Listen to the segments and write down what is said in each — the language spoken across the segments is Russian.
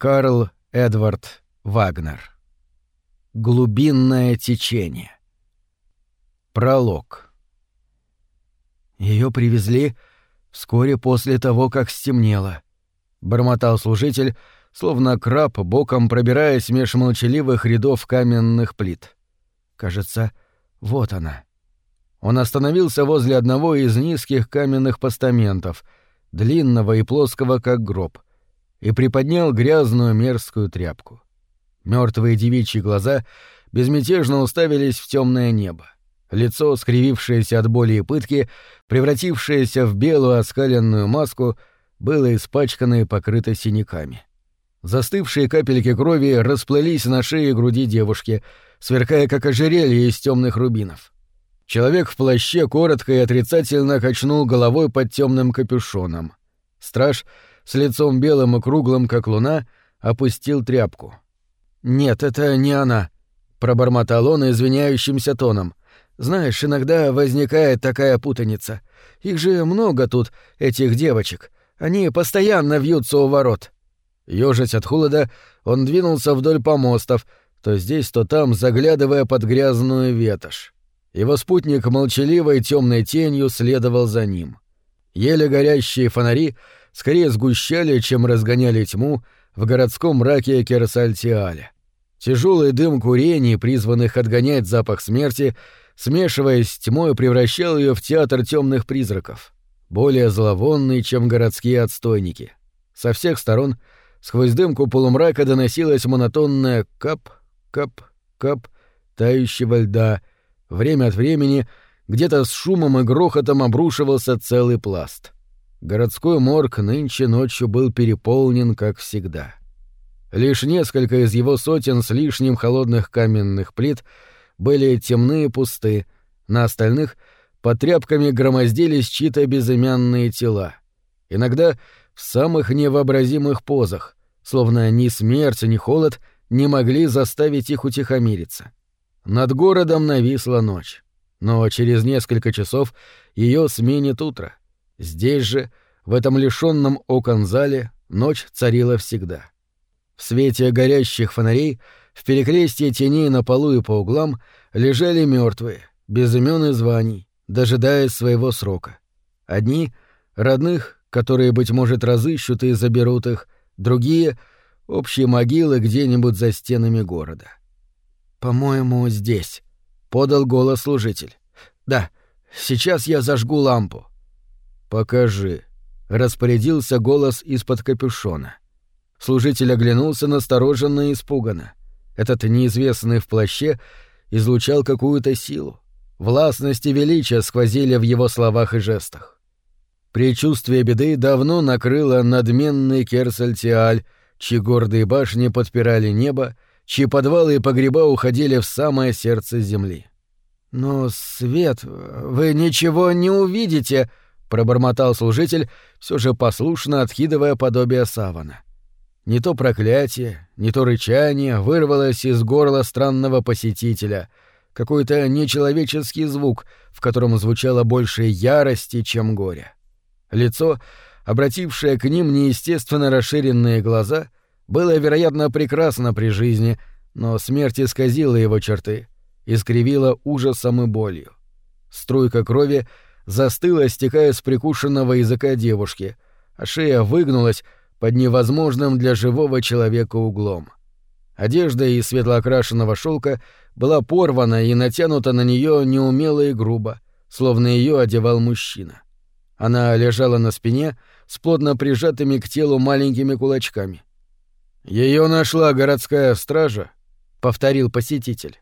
Карл Эдвард Вагнер. Глубинное течение. Пролог. Ее привезли вскоре после того, как стемнело. Бормотал служитель, словно краб, боком пробираясь меж молчаливых рядов каменных плит. Кажется, вот она. Он остановился возле одного из низких каменных постаментов, длинного и плоского, как гроб — и приподнял грязную мерзкую тряпку. Мертвые девичьи глаза безмятежно уставились в темное небо. Лицо, скривившееся от боли и пытки, превратившееся в белую оскаленную маску, было испачкано и покрыто синяками. Застывшие капельки крови расплылись на шее и груди девушки, сверкая как ожерелье из темных рубинов. Человек в плаще коротко и отрицательно качнул головой под темным капюшоном. Страж — с лицом белым и круглым, как луна, опустил тряпку. «Нет, это не она», — пробормотал он извиняющимся тоном. «Знаешь, иногда возникает такая путаница. Их же много тут, этих девочек. Они постоянно вьются у ворот». Ёжась от холода, он двинулся вдоль помостов, то здесь, то там, заглядывая под грязную ветошь. Его спутник молчаливой темной тенью следовал за ним. Еле горящие фонари — скорее сгущали, чем разгоняли тьму в городском мраке Керсальтиаля. Тяжелый дым курений, призванных отгонять запах смерти, смешиваясь с тьмой, превращал ее в театр темных призраков, более зловонный, чем городские отстойники. Со всех сторон сквозь дымку полумрака доносилось монотонное кап, кап, кап тающего льда. Время от времени где-то с шумом и грохотом обрушивался целый пласт — Городской морг нынче ночью был переполнен, как всегда. Лишь несколько из его сотен с лишним холодных каменных плит были темные и пусты, на остальных под тряпками громоздились чьи-то безымянные тела. Иногда в самых невообразимых позах, словно ни смерть, ни холод не могли заставить их утихомириться. Над городом нависла ночь, но через несколько часов ее сменит утро. Здесь же, в этом лишенном окон зале, ночь царила всегда. В свете горящих фонарей, в перекрестье теней на полу и по углам лежали мертвые, без имен и званий, дожидаясь своего срока. Одни — родных, которые, быть может, разыщут и заберут их, другие — общие могилы где-нибудь за стенами города. «По-моему, здесь», — подал голос служитель. «Да, сейчас я зажгу лампу». «Покажи», — распорядился голос из-под капюшона. Служитель оглянулся настороженно и испуганно. Этот неизвестный в плаще излучал какую-то силу. Властность и величие сквозили в его словах и жестах. Предчувствие беды давно накрыло надменный Керсальтиаль, чьи гордые башни подпирали небо, чьи подвалы и погреба уходили в самое сердце земли. «Но, Свет, вы ничего не увидите!» Пробормотал служитель, все же послушно откидывая подобие савана. Не то проклятие, не то рычание вырвалось из горла странного посетителя, какой-то нечеловеческий звук, в котором звучало больше ярости, чем горя. Лицо, обратившее к ним неестественно расширенные глаза, было, вероятно, прекрасно при жизни, но смерть исказила его черты, искривила ужасом и болью. Струйка крови — застыла, стекая с прикушенного языка девушки, а шея выгнулась под невозможным для живого человека углом. Одежда из светлоокрашенного шелка была порвана и натянута на нее неумело и грубо, словно ее одевал мужчина. Она лежала на спине с плотно прижатыми к телу маленькими кулачками. Ее нашла городская стража, повторил посетитель.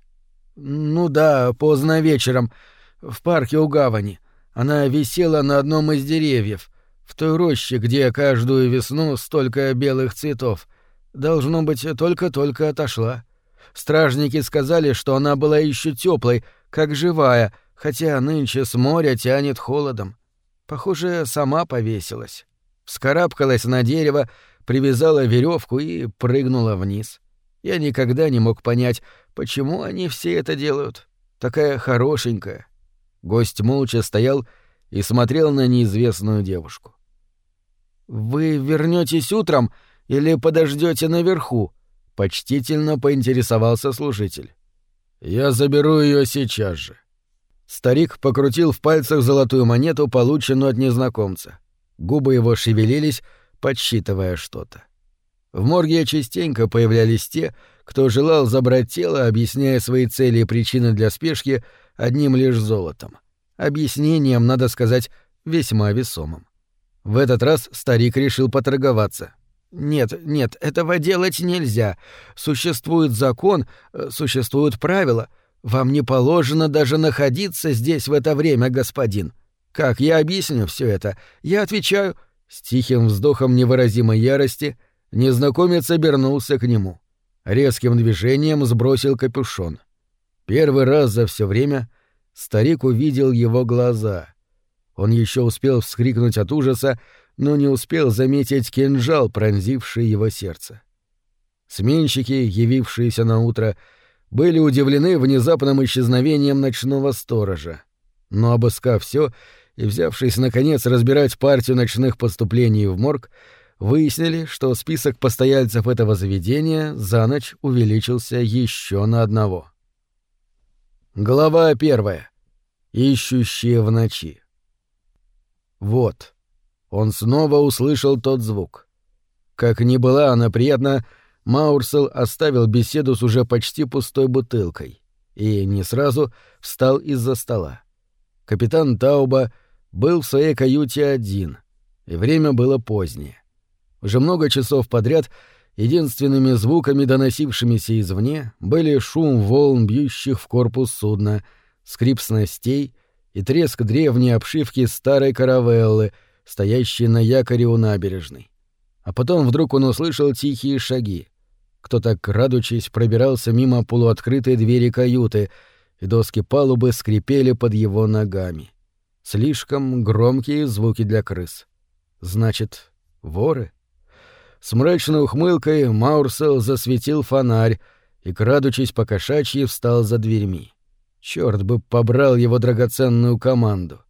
Ну да, поздно вечером, в парке у гавани. Она висела на одном из деревьев, в той роще, где каждую весну столько белых цветов. Должно быть, только-только отошла. Стражники сказали, что она была еще теплой, как живая, хотя нынче с моря тянет холодом. Похоже, сама повесилась. Вскарабкалась на дерево, привязала веревку и прыгнула вниз. Я никогда не мог понять, почему они все это делают. Такая хорошенькая, Гость молча стоял и смотрел на неизвестную девушку. «Вы вернетесь утром или подождете наверху?» — почтительно поинтересовался служитель. «Я заберу ее сейчас же». Старик покрутил в пальцах золотую монету, полученную от незнакомца. Губы его шевелились, подсчитывая что-то. В морге частенько появлялись те, кто желал забрать тело, объясняя свои цели и причины для спешки одним лишь золотом. Объяснением, надо сказать, весьма весомым. В этот раз старик решил поторговаться. «Нет, нет, этого делать нельзя. Существует закон, э, существуют правила. Вам не положено даже находиться здесь в это время, господин. Как я объясню все это? Я отвечаю...» С тихим вздохом невыразимой ярости незнакомец обернулся к нему. Резким движением сбросил капюшон. Первый раз за все время старик увидел его глаза. Он еще успел вскрикнуть от ужаса, но не успел заметить кинжал, пронзивший его сердце. Сменщики, явившиеся на утро, были удивлены внезапным исчезновением ночного сторожа. Но обыскав все и взявшись, наконец, разбирать партию ночных поступлений в морг, выяснили, что список постояльцев этого заведения за ночь увеличился еще на одного. Глава первая. Ищущие в ночи. Вот. Он снова услышал тот звук. Как ни была она приятна, Маурсел оставил беседу с уже почти пустой бутылкой и не сразу встал из-за стола. Капитан Тауба был в своей каюте один, и время было позднее. Уже много часов подряд единственными звуками, доносившимися извне, были шум волн, бьющих в корпус судна, скрип снастей и треск древней обшивки старой каравеллы — стоящий на якоре у набережной. А потом вдруг он услышал тихие шаги. Кто-то, крадучись, пробирался мимо полуоткрытой двери каюты, и доски палубы скрипели под его ногами. Слишком громкие звуки для крыс. Значит, воры? С мрачной ухмылкой Маурсел засветил фонарь и, крадучись по кошачьи, встал за дверьми. Черт бы побрал его драгоценную команду.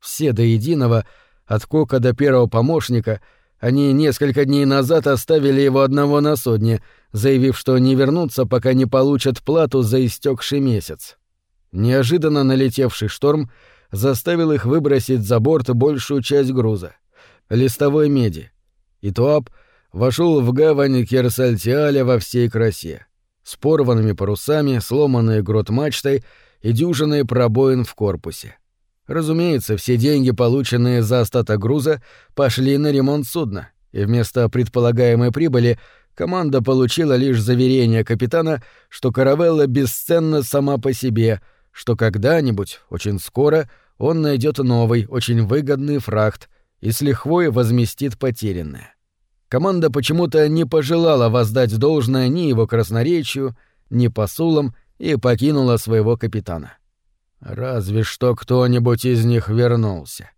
Все до единого — от Кока до первого помощника они несколько дней назад оставили его одного на судне, заявив, что не вернутся, пока не получат плату за истекший месяц. Неожиданно налетевший шторм заставил их выбросить за борт большую часть груза — листовой меди. И Туап вошел в гавань Керсальтиаля во всей красе, с порванными парусами, сломанной грот мачтой и дюжиной пробоин в корпусе. Разумеется, все деньги, полученные за остаток груза, пошли на ремонт судна, и вместо предполагаемой прибыли команда получила лишь заверение капитана, что каравелла бесценна сама по себе, что когда-нибудь, очень скоро, он найдет новый, очень выгодный фрахт и с лихвой возместит потерянное. Команда почему-то не пожелала воздать должное ни его красноречию, ни посулам и покинула своего капитана. — Разве что кто-нибудь из них вернулся.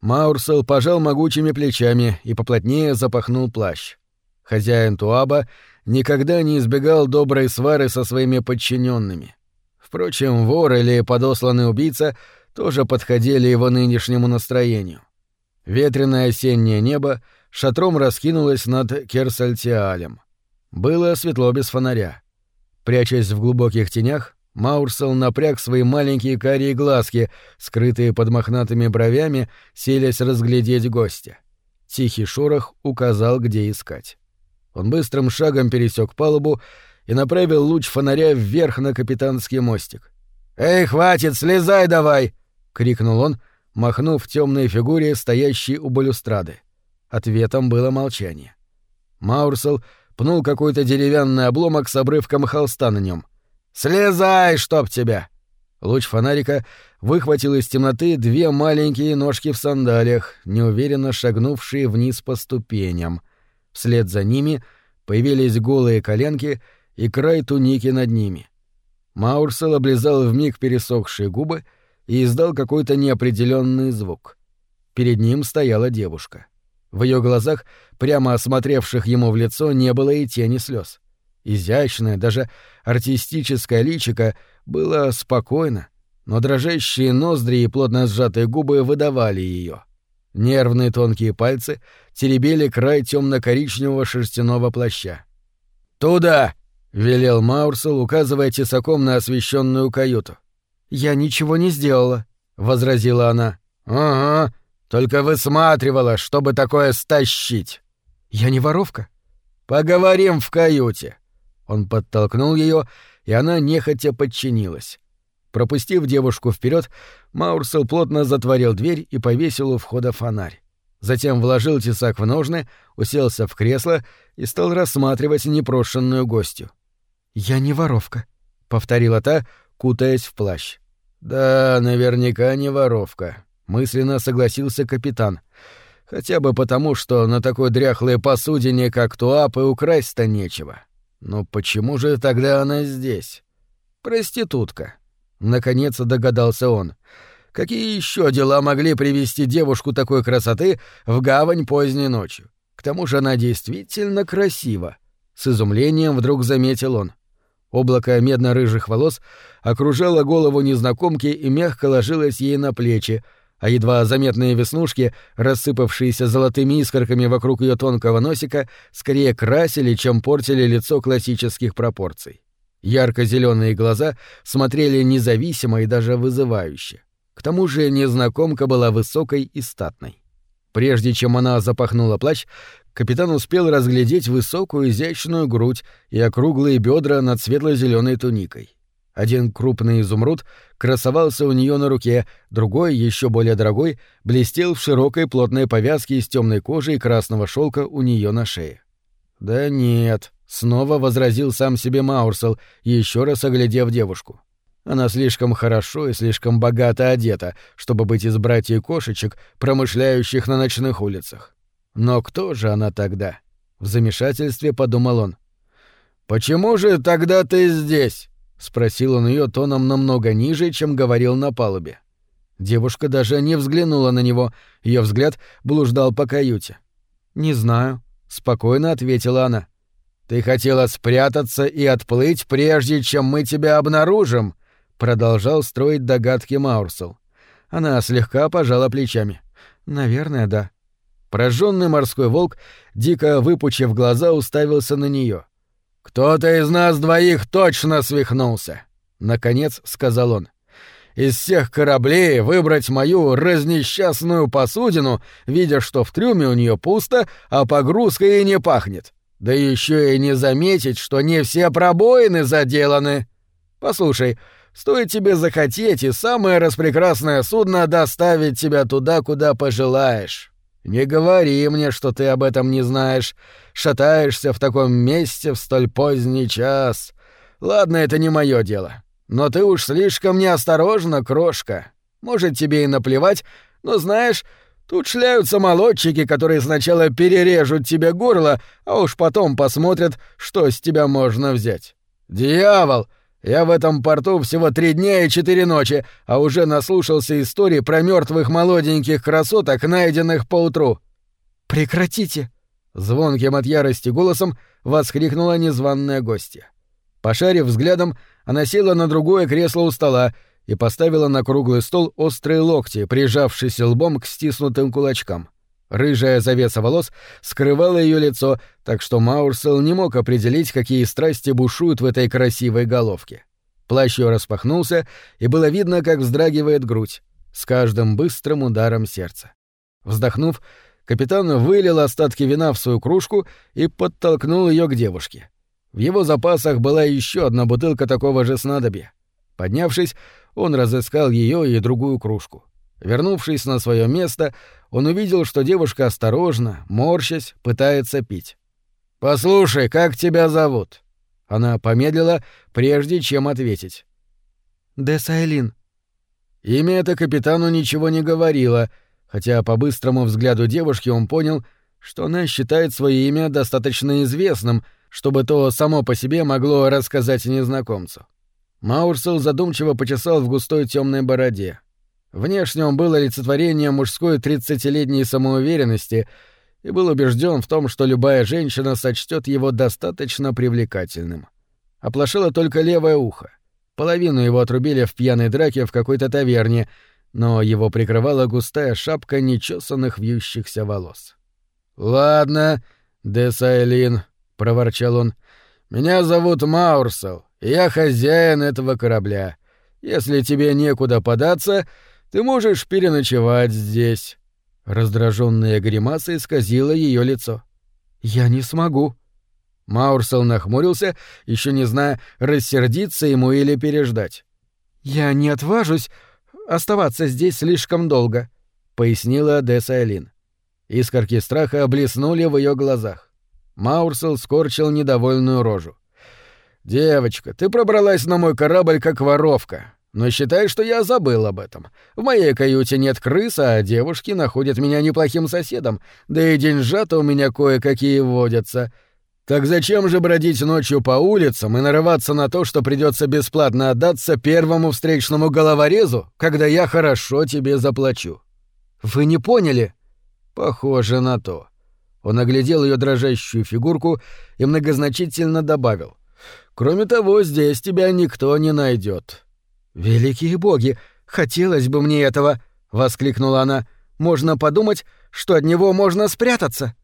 Маурсел пожал могучими плечами и поплотнее запахнул плащ. Хозяин Туаба никогда не избегал доброй свары со своими подчиненными. Впрочем, вор или подосланный убийца тоже подходили его нынешнему настроению. Ветреное осеннее небо шатром раскинулось над Керсальтиалем. Было светло без фонаря. Прячась в глубоких тенях, Маурсел напряг свои маленькие карие глазки, скрытые под мохнатыми бровями, селясь разглядеть гостя. Тихий шорох указал, где искать. Он быстрым шагом пересек палубу и направил луч фонаря вверх на капитанский мостик. «Эй, хватит, слезай давай!» — крикнул он, махнув темной фигуре, стоящей у балюстрады. Ответом было молчание. Маурсел пнул какой-то деревянный обломок с обрывком холста на нем. «Слезай, чтоб тебя!» Луч фонарика выхватил из темноты две маленькие ножки в сандалиях, неуверенно шагнувшие вниз по ступеням. Вслед за ними появились голые коленки и край туники над ними. Маурсел облизал вмиг пересохшие губы и издал какой-то неопределенный звук. Перед ним стояла девушка. В ее глазах, прямо осмотревших ему в лицо, не было и тени слез. Изящное, даже артистическое личико было спокойно, но дрожащие ноздри и плотно сжатые губы выдавали ее. Нервные тонкие пальцы теребели край темно-коричневого шерстяного плаща. «Туда!» — велел Маурсел, указывая тесаком на освещенную каюту. «Я ничего не сделала», — возразила она. «Ага, только высматривала, чтобы такое стащить». «Я не воровка». «Поговорим в каюте». Он подтолкнул ее, и она нехотя подчинилась. Пропустив девушку вперед, Маурсел плотно затворил дверь и повесил у входа фонарь. Затем вложил тесак в ножны, уселся в кресло и стал рассматривать непрошенную гостью. «Я не воровка», — повторила та, кутаясь в плащ. «Да, наверняка не воровка», — мысленно согласился капитан. «Хотя бы потому, что на такой дряхлой посудине, как Туап, и украсть-то нечего. Но почему же тогда она здесь? Проститутка». Наконец догадался он. Какие еще дела могли привести девушку такой красоты в гавань поздней ночью? К тому же она действительно красива. С изумлением вдруг заметил он. Облако медно-рыжих волос окружало голову незнакомки и мягко ложилось ей на плечи, а едва заметные веснушки, рассыпавшиеся золотыми искорками вокруг ее тонкого носика, скорее красили, чем портили лицо классических пропорций. Ярко-зеленые глаза смотрели независимо и даже вызывающе. К тому же незнакомка была высокой и статной. Прежде чем она запахнула плащ, капитан успел разглядеть высокую изящную грудь и округлые бедра над светло-зеленой туникой. Один крупный изумруд красовался у нее на руке, другой, еще более дорогой, блестел в широкой плотной повязке из темной кожи и красного шелка у нее на шее. Да нет, Снова возразил сам себе Маурсел, еще раз оглядев девушку. Она слишком хорошо и слишком богато одета, чтобы быть из братьев кошечек, промышляющих на ночных улицах. Но кто же она тогда? В замешательстве подумал он. «Почему же тогда ты здесь?» — спросил он ее тоном намного ниже, чем говорил на палубе. Девушка даже не взглянула на него, ее взгляд блуждал по каюте. «Не знаю», — спокойно ответила она. Ты хотела спрятаться и отплыть, прежде чем мы тебя обнаружим, продолжал строить догадки Маурсел. Она слегка пожала плечами. Наверное, да. Прожженный морской волк, дико выпучив глаза, уставился на нее. Кто-то из нас двоих точно свихнулся, наконец сказал он. Из всех кораблей выбрать мою разнесчастную посудину, видя, что в трюме у нее пусто, а погрузкой и не пахнет. Да еще и не заметить, что не все пробоины заделаны. Послушай, стоит тебе захотеть, и самое распрекрасное судно доставит тебя туда, куда пожелаешь. Не говори мне, что ты об этом не знаешь. Шатаешься в таком месте в столь поздний час. Ладно, это не мое дело. Но ты уж слишком неосторожна, крошка. Может, тебе и наплевать, но знаешь, Тут шляются молодчики, которые сначала перережут тебе горло, а уж потом посмотрят, что с тебя можно взять. Дьявол! Я в этом порту всего три дня и четыре ночи, а уже наслушался истории про мертвых молоденьких красоток, найденных поутру. Прекратите! Звонким от ярости голосом воскликнула незваная гостья. Пошарив взглядом, она села на другое кресло у стола и поставила на круглый стол острые локти, прижавшись лбом к стиснутым кулачкам. Рыжая завеса волос скрывала ее лицо, так что Маурсел не мог определить, какие страсти бушуют в этой красивой головке. Плащ ее распахнулся, и было видно, как вздрагивает грудь, с каждым быстрым ударом сердца. Вздохнув, капитан вылил остатки вина в свою кружку и подтолкнул ее к девушке. В его запасах была еще одна бутылка такого же снадобья. Поднявшись, он разыскал ее и другую кружку. Вернувшись на свое место, он увидел, что девушка осторожно, морщась, пытается пить. «Послушай, как тебя зовут?» Она помедлила, прежде чем ответить. «Десайлин». Имя это капитану ничего не говорило, хотя по быстрому взгляду девушки он понял, что она считает свое имя достаточно известным, чтобы то само по себе могло рассказать незнакомцу. Маурсел задумчиво почесал в густой темной бороде. Внешне он был олицетворением мужской тридцатилетней самоуверенности и был убежден в том, что любая женщина сочтет его достаточно привлекательным. Оплошило только левое ухо. Половину его отрубили в пьяной драке в какой-то таверне, но его прикрывала густая шапка нечесанных вьющихся волос. «Ладно, Десайлин», — проворчал он, — «меня зовут Маурсел, я хозяин этого корабля. Если тебе некуда податься, ты можешь переночевать здесь». Раздраженная гримаса исказила ее лицо. «Я не смогу». Маурсел нахмурился, еще не зная, рассердиться ему или переждать. «Я не отважусь оставаться здесь слишком долго», — пояснила Одесса Элин. Искорки страха блеснули в ее глазах. Маурсел скорчил недовольную рожу. «Девочка, ты пробралась на мой корабль как воровка. Но считай, что я забыл об этом. В моей каюте нет крыса, а девушки находят меня неплохим соседом, да и деньжата у меня кое-какие водятся. Так зачем же бродить ночью по улицам и нарываться на то, что придется бесплатно отдаться первому встречному головорезу, когда я хорошо тебе заплачу? Вы не поняли? Похоже на то. Он оглядел ее дрожащую фигурку и многозначительно добавил. Кроме того, здесь тебя никто не найдет. «Великие боги! Хотелось бы мне этого!» — воскликнула она. «Можно подумать, что от него можно спрятаться!»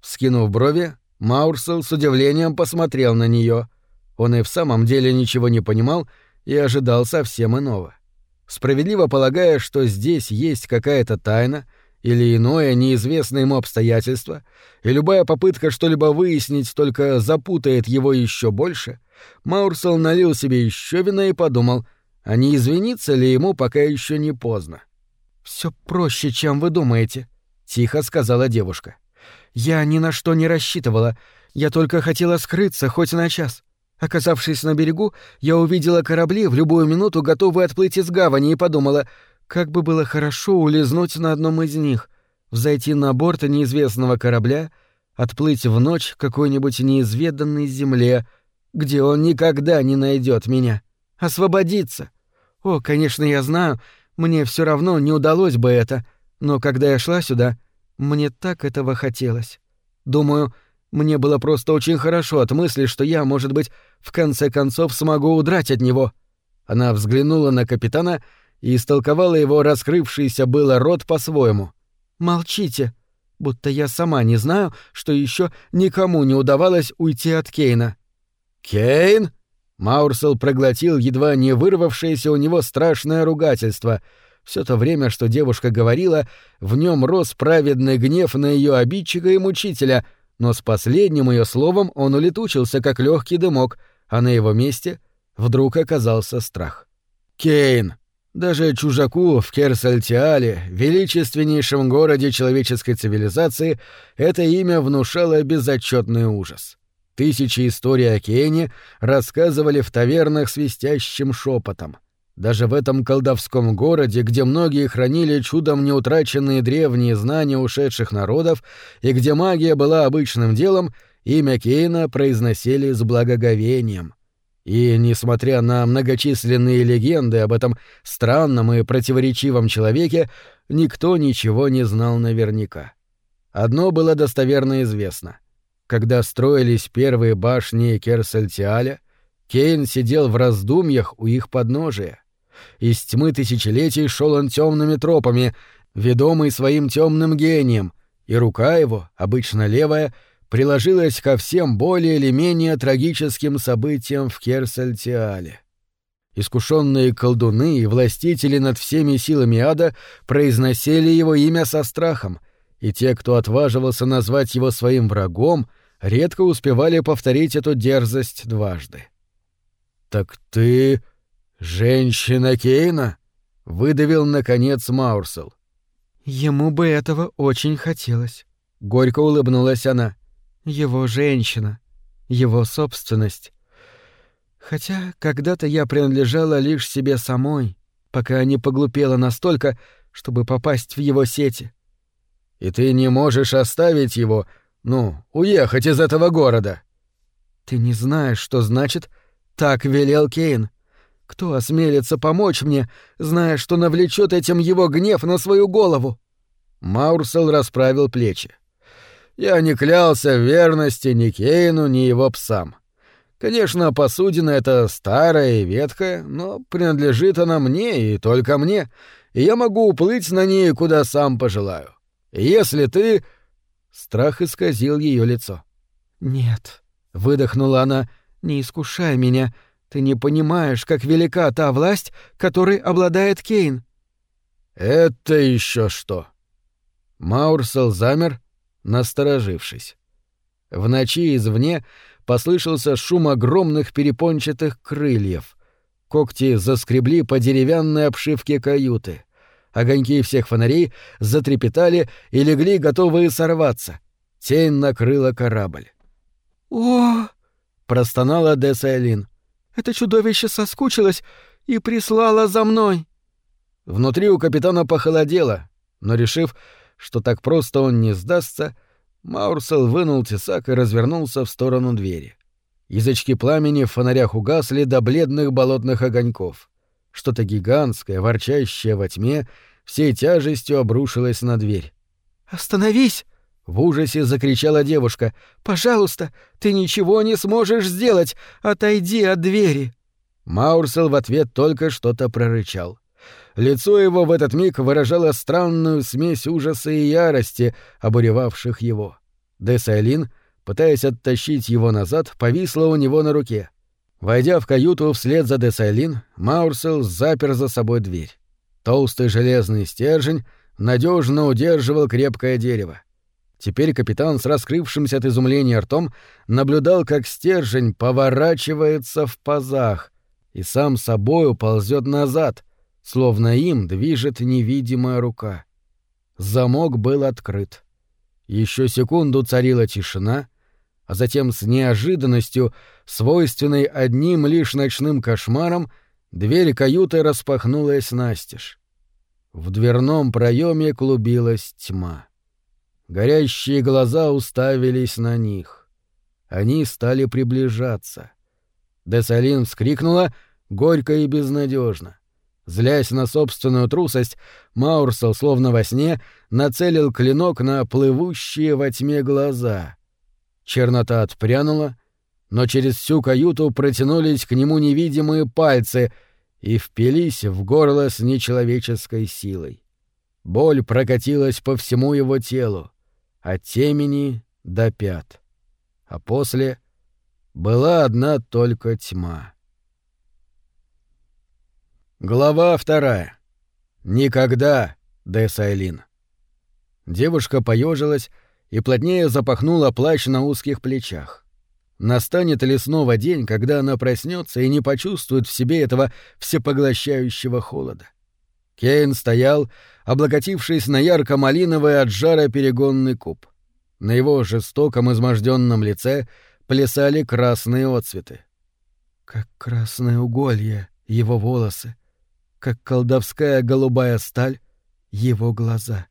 Скинув брови, Маурсел с удивлением посмотрел на нее. Он и в самом деле ничего не понимал и ожидал совсем иного. Справедливо полагая, что здесь есть какая-то тайна или иное неизвестное ему обстоятельство, и любая попытка что-либо выяснить только запутает его еще больше, Маурсел налил себе еще вина и подумал — а не извиниться ли ему, пока еще не поздно? Все проще, чем вы думаете, тихо сказала девушка. Я ни на что не рассчитывала. Я только хотела скрыться хоть на час. Оказавшись на берегу, я увидела корабли, в любую минуту готовые отплыть из гавани, и подумала, как бы было хорошо улизнуть на одном из них, взойти на борт неизвестного корабля, отплыть в ночь какой-нибудь неизведанной земле, где он никогда не найдет меня, освободиться, о, конечно, я знаю, мне все равно не удалось бы это, но когда я шла сюда, мне так этого хотелось. Думаю, мне было просто очень хорошо от мысли, что я, может быть, в конце концов смогу удрать от него. Она взглянула на капитана и истолковала его раскрывшийся было рот по-своему. «Молчите, будто я сама не знаю, что еще никому не удавалось уйти от Кейна». «Кейн?» Маурсел проглотил едва не вырвавшееся у него страшное ругательство. Все то время, что девушка говорила, в нем рос праведный гнев на ее обидчика и мучителя, но с последним ее словом он улетучился, как легкий дымок, а на его месте вдруг оказался страх. Кейн! Даже чужаку в Керсальтиале, величественнейшем городе человеческой цивилизации, это имя внушало безотчетный ужас. Тысячи историй о Кене рассказывали в тавернах свистящим шепотом. Даже в этом колдовском городе, где многие хранили чудом неутраченные древние знания ушедших народов и где магия была обычным делом, имя Кейна произносили с благоговением. И, несмотря на многочисленные легенды об этом странном и противоречивом человеке, никто ничего не знал наверняка. Одно было достоверно известно — когда строились первые башни Керсальтиаля, Кейн сидел в раздумьях у их подножия. Из тьмы тысячелетий шел он темными тропами, ведомый своим темным гением, и рука его, обычно левая, приложилась ко всем более или менее трагическим событиям в Керсальтиале. Искушенные колдуны и властители над всеми силами ада произносили его имя со страхом, и те, кто отваживался назвать его своим врагом, редко успевали повторить эту дерзость дважды. «Так ты женщина Кейна?» — выдавил, наконец, Маурсел. «Ему бы этого очень хотелось», — горько улыбнулась она. «Его женщина, его собственность. Хотя когда-то я принадлежала лишь себе самой, пока не поглупела настолько, чтобы попасть в его сети. И ты не можешь оставить его, ну, уехать из этого города. Ты не знаешь, что значит «так велел Кейн». Кто осмелится помочь мне, зная, что навлечет этим его гнев на свою голову? Маурсел расправил плечи. Я не клялся в верности ни Кейну, ни его псам. Конечно, посудина эта старая и ветхая, но принадлежит она мне и только мне, и я могу уплыть на ней, куда сам пожелаю. Если ты...» Страх исказил ее лицо. «Нет», — выдохнула она, — «не искушай меня. Ты не понимаешь, как велика та власть, которой обладает Кейн». «Это еще что?» Маурсел замер, насторожившись. В ночи извне послышался шум огромных перепончатых крыльев. Когти заскребли по деревянной обшивке каюты. Огоньки всех фонарей затрепетали и легли, готовые сорваться. Тень накрыла корабль. «О!» — простонала Десайлин. «Это чудовище соскучилось и прислало за мной!» Внутри у капитана похолодело, но, решив, что так просто он не сдастся, Маурсел вынул тесак и развернулся в сторону двери. Язычки пламени в фонарях угасли до бледных болотных огоньков. Что-то гигантское, ворчащее во тьме, всей тяжестью обрушилось на дверь. «Остановись!» — в ужасе закричала девушка. «Пожалуйста, ты ничего не сможешь сделать! Отойди от двери!» Маурсел в ответ только что-то прорычал. Лицо его в этот миг выражало странную смесь ужаса и ярости, обуревавших его. Десайлин, пытаясь оттащить его назад, повисла у него на руке. Войдя в каюту вслед за Десайлин, Маурсел запер за собой дверь. Толстый железный стержень надежно удерживал крепкое дерево. Теперь капитан с раскрывшимся от изумления ртом наблюдал, как стержень поворачивается в пазах и сам собою ползет назад, словно им движет невидимая рука. Замок был открыт. Еще секунду царила тишина, а затем с неожиданностью, свойственной одним лишь ночным кошмаром, дверь каюты распахнулась настежь. В дверном проеме клубилась тьма. Горящие глаза уставились на них. Они стали приближаться. Десалин вскрикнула горько и безнадежно. Злясь на собственную трусость, Маурсел, словно во сне, нацелил клинок на плывущие во тьме глаза. Чернота отпрянула, но через всю каюту протянулись к нему невидимые пальцы и впились в горло с нечеловеческой силой. Боль прокатилась по всему его телу, от темени до пят. А после была одна только тьма. Глава вторая. Никогда, Десайлин. Девушка поежилась и плотнее запахнула плащ на узких плечах. Настанет ли снова день, когда она проснется и не почувствует в себе этого всепоглощающего холода? Кейн стоял, облокотившись на ярко-малиновый от жара перегонный куб. На его жестоком изможденном лице плясали красные отцветы. Как красное уголье его волосы, как колдовская голубая сталь, его глаза.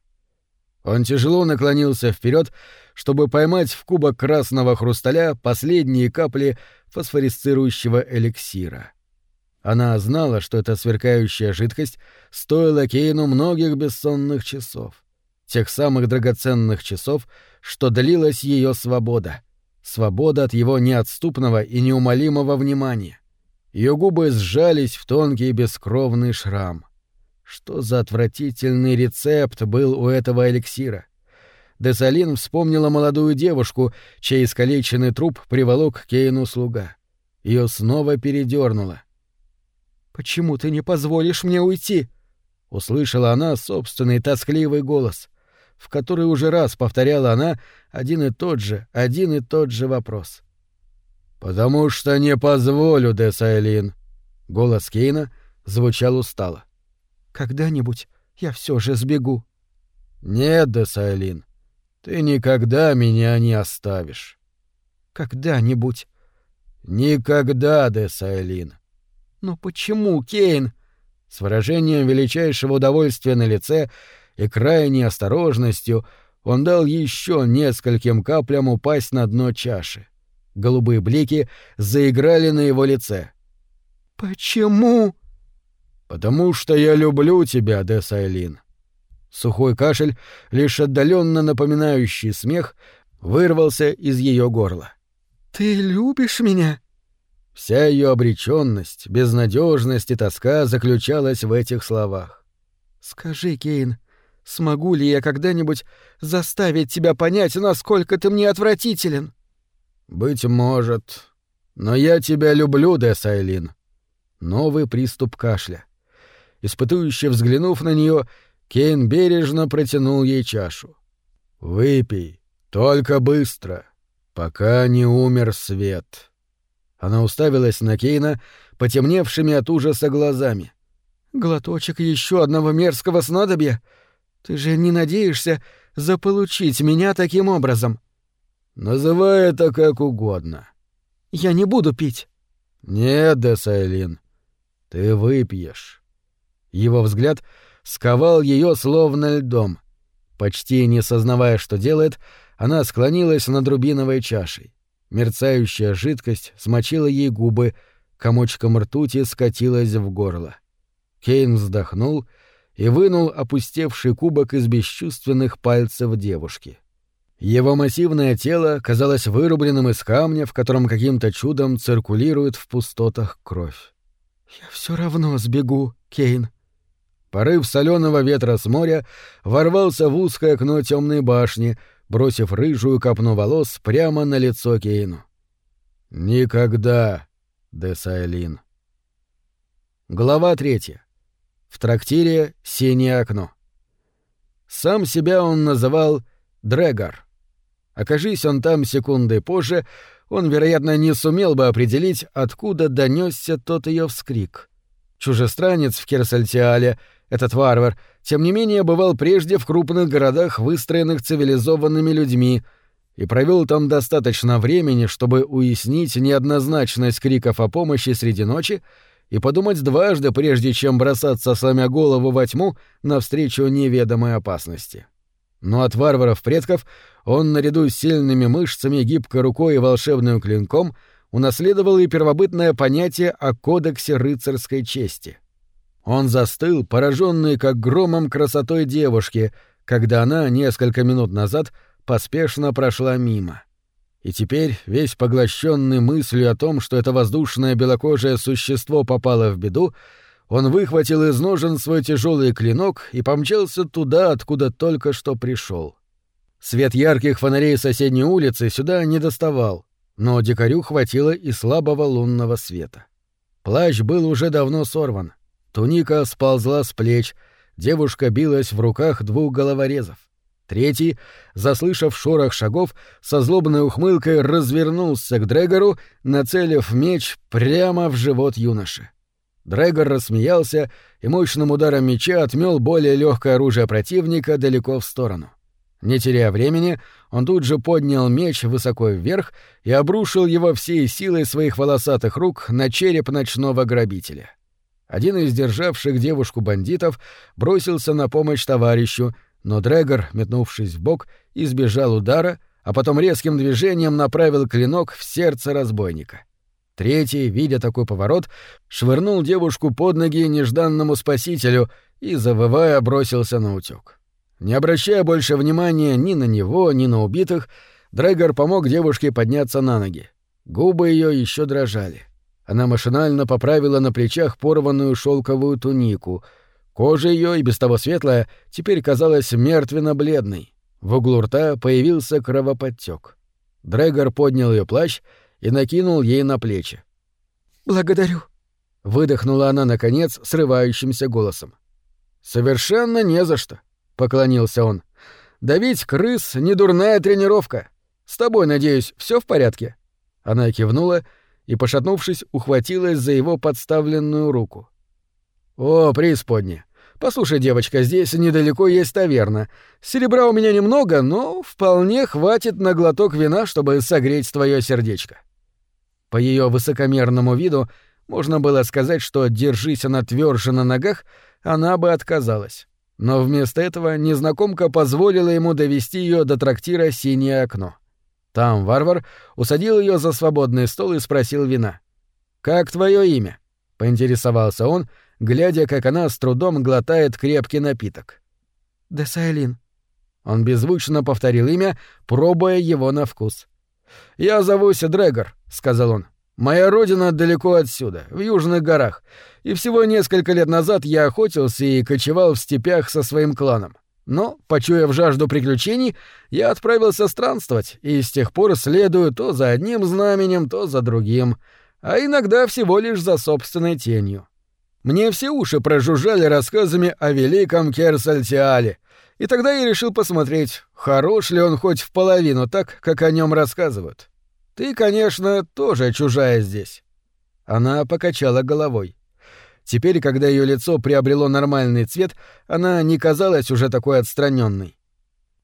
Он тяжело наклонился вперед, чтобы поймать в кубок красного хрусталя последние капли фосфорисцирующего эликсира. Она знала, что эта сверкающая жидкость стоила Кейну многих бессонных часов. Тех самых драгоценных часов, что длилась ее свобода. Свобода от его неотступного и неумолимого внимания. Ее губы сжались в тонкий бескровный шрам. Что за отвратительный рецепт был у этого эликсира? Десалин вспомнила молодую девушку, чей искалеченный труп приволок к Кейну слуга. Ее снова передернуло. «Почему ты не позволишь мне уйти?» — услышала она собственный тоскливый голос, в который уже раз повторяла она один и тот же, один и тот же вопрос. «Потому что не позволю, Десайлин». Голос Кейна звучал устало. «Когда-нибудь я все же сбегу». «Нет, Десайлин, ты никогда меня не оставишь». «Когда-нибудь». «Никогда, Десайлин». «Но почему, Кейн?» С выражением величайшего удовольствия на лице и крайней осторожностью он дал еще нескольким каплям упасть на дно чаши. Голубые блики заиграли на его лице. «Почему?» «Потому что я люблю тебя, Десайлин». Сухой кашель, лишь отдаленно напоминающий смех, вырвался из ее горла. «Ты любишь меня?» Вся ее обреченность, безнадежность и тоска заключалась в этих словах. Скажи, Кейн, смогу ли я когда-нибудь заставить тебя понять, насколько ты мне отвратителен? Быть может. Но я тебя люблю, Десайлин. Новый приступ кашля. Испытующе взглянув на нее, Кейн бережно протянул ей чашу. «Выпей, только быстро, пока не умер свет». Она уставилась на Кейна потемневшими от ужаса глазами. «Глоточек еще одного мерзкого снадобья? Ты же не надеешься заполучить меня таким образом?» «Называй это как угодно». «Я не буду пить». «Нет, Десайлин, ты выпьешь». Его взгляд сковал ее словно льдом. Почти не сознавая, что делает, она склонилась над рубиновой чашей. Мерцающая жидкость смочила ей губы, комочком ртути скатилась в горло. Кейн вздохнул и вынул опустевший кубок из бесчувственных пальцев девушки. Его массивное тело казалось вырубленным из камня, в котором каким-то чудом циркулирует в пустотах кровь. «Я все равно сбегу, Кейн». Порыв соленого ветра с моря ворвался в узкое окно темной башни, бросив рыжую копну волос прямо на лицо Кейну. «Никогда, Десайлин». Глава третья. В трактире «Синее окно». Сам себя он называл Дрегар. Окажись он там секунды позже, он, вероятно, не сумел бы определить, откуда донесся тот ее вскрик. Чужестранец в Керсальтиале — этот варвар, тем не менее, бывал прежде в крупных городах, выстроенных цивилизованными людьми, и провел там достаточно времени, чтобы уяснить неоднозначность криков о помощи среди ночи и подумать дважды, прежде чем бросаться сломя голову во тьму навстречу неведомой опасности. Но от варваров-предков он, наряду с сильными мышцами, гибкой рукой и волшебным клинком, унаследовал и первобытное понятие о кодексе рыцарской чести — он застыл, пораженный как громом красотой девушки, когда она несколько минут назад поспешно прошла мимо. И теперь, весь поглощенный мыслью о том, что это воздушное белокожее существо попало в беду, он выхватил из ножен свой тяжелый клинок и помчался туда, откуда только что пришел. Свет ярких фонарей соседней улицы сюда не доставал, но дикарю хватило и слабого лунного света. Плащ был уже давно сорван. Туника сползла с плеч, девушка билась в руках двух головорезов. Третий, заслышав шорох шагов, со злобной ухмылкой развернулся к Дрегору, нацелив меч прямо в живот юноши. Дрегор рассмеялся и мощным ударом меча отмел более легкое оружие противника далеко в сторону. Не теряя времени, он тут же поднял меч высоко вверх и обрушил его всей силой своих волосатых рук на череп ночного грабителя. Один из державших девушку бандитов бросился на помощь товарищу, но Дрэгор, метнувшись в бок, избежал удара, а потом резким движением направил клинок в сердце разбойника. Третий, видя такой поворот, швырнул девушку под ноги нежданному спасителю и, завывая, бросился на утёк. Не обращая больше внимания ни на него, ни на убитых, Дрэгор помог девушке подняться на ноги. Губы ее еще дрожали. Она машинально поправила на плечах порванную шелковую тунику. Кожа ее, и без того светлая, теперь казалась мертвенно-бледной. В углу рта появился кровоподтек. Дрэгор поднял ее плащ и накинул ей на плечи. «Благодарю», — выдохнула она, наконец, срывающимся голосом. «Совершенно не за что», — поклонился он. «Давить крыс — недурная тренировка. С тобой, надеюсь, все в порядке?» Она кивнула и, пошатнувшись, ухватилась за его подставленную руку. «О, преисподня! Послушай, девочка, здесь недалеко есть таверна. Серебра у меня немного, но вполне хватит на глоток вина, чтобы согреть твое сердечко». По ее высокомерному виду можно было сказать, что, держись она тверже на ногах, она бы отказалась. Но вместо этого незнакомка позволила ему довести ее до трактира «Синее окно». Там варвар усадил ее за свободный стол и спросил вина. «Как твое имя?» — поинтересовался он, глядя, как она с трудом глотает крепкий напиток. «Десайлин». Он беззвучно повторил имя, пробуя его на вкус. «Я зовусь Дрегор», — сказал он. Моя родина далеко отсюда, в южных горах, и всего несколько лет назад я охотился и кочевал в степях со своим кланом. Но, почуяв жажду приключений, я отправился странствовать, и с тех пор следую то за одним знаменем, то за другим, а иногда всего лишь за собственной тенью. Мне все уши прожужжали рассказами о великом Керсальтиале, и тогда я решил посмотреть, хорош ли он хоть в половину так, как о нем рассказывают. Ты, конечно, тоже чужая здесь. Она покачала головой. Теперь, когда ее лицо приобрело нормальный цвет, она не казалась уже такой отстраненной.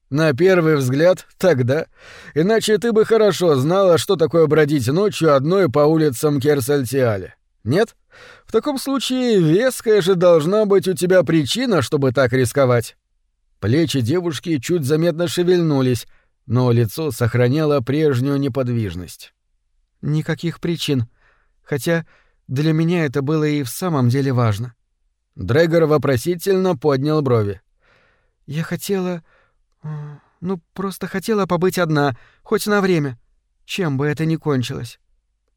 На первый взгляд, тогда. Иначе ты бы хорошо знала, что такое бродить ночью одной по улицам Керсальтиале. Нет? В таком случае веская же должна быть у тебя причина, чтобы так рисковать. Плечи девушки чуть заметно шевельнулись, но лицо сохраняло прежнюю неподвижность. «Никаких причин. Хотя для меня это было и в самом деле важно». Дрэгор вопросительно поднял брови. «Я хотела... Ну, просто хотела побыть одна, хоть на время. Чем бы это ни кончилось.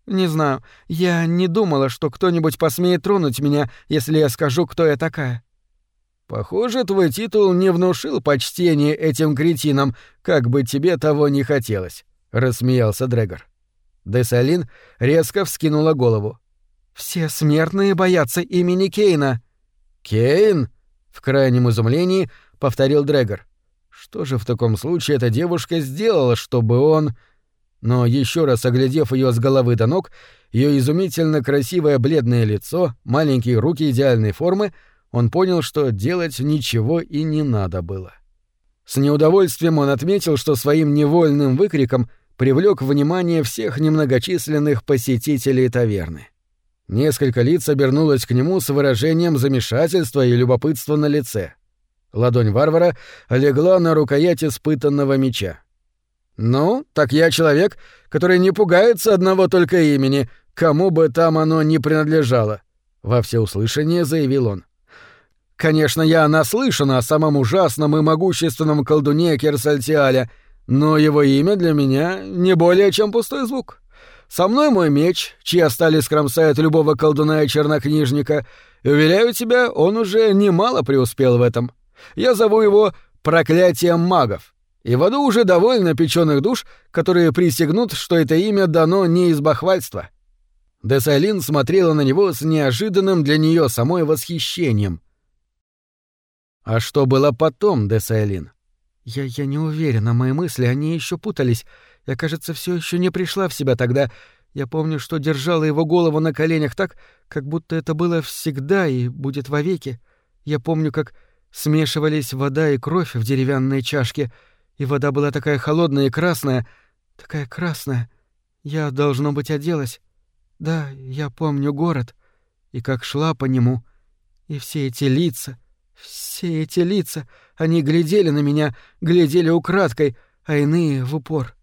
Не знаю, я не думала, что кто-нибудь посмеет тронуть меня, если я скажу, кто я такая. Похоже, твой титул не внушил почтения этим кретинам, как бы тебе того не хотелось, рассмеялся Дрегор. Десалин резко вскинула голову. Все смертные боятся имени Кейна. Кейн? В крайнем изумлении повторил Дрегор. Что же в таком случае эта девушка сделала, чтобы он... Но еще раз оглядев ее с головы до ног, ее изумительно красивое бледное лицо, маленькие руки идеальной формы — он понял, что делать ничего и не надо было. С неудовольствием он отметил, что своим невольным выкриком привлек внимание всех немногочисленных посетителей таверны. Несколько лиц обернулось к нему с выражением замешательства и любопытства на лице. Ладонь варвара легла на рукоять испытанного меча. «Ну, так я человек, который не пугается одного только имени, кому бы там оно ни принадлежало», — во всеуслышание заявил он. Конечно, я наслышан о самом ужасном и могущественном колдуне Керсальтиаля, но его имя для меня не более чем пустой звук. Со мной мой меч, чья стали скромсает любого колдуна и чернокнижника, и, уверяю тебя, он уже немало преуспел в этом. Я зову его «проклятием магов», и в аду уже довольно печеных душ, которые присягнут, что это имя дано не из бахвальства. Десайлин смотрела на него с неожиданным для нее самой восхищением — а что было потом, Десайлин? Я, я не уверена, мои мысли, они еще путались. Я, кажется, все еще не пришла в себя тогда. Я помню, что держала его голову на коленях так, как будто это было всегда и будет вовеки. Я помню, как смешивались вода и кровь в деревянной чашке, и вода была такая холодная и красная, такая красная. Я, должно быть, оделась. Да, я помню город, и как шла по нему, и все эти лица — все эти лица, они глядели на меня, глядели украдкой, а иные — в упор.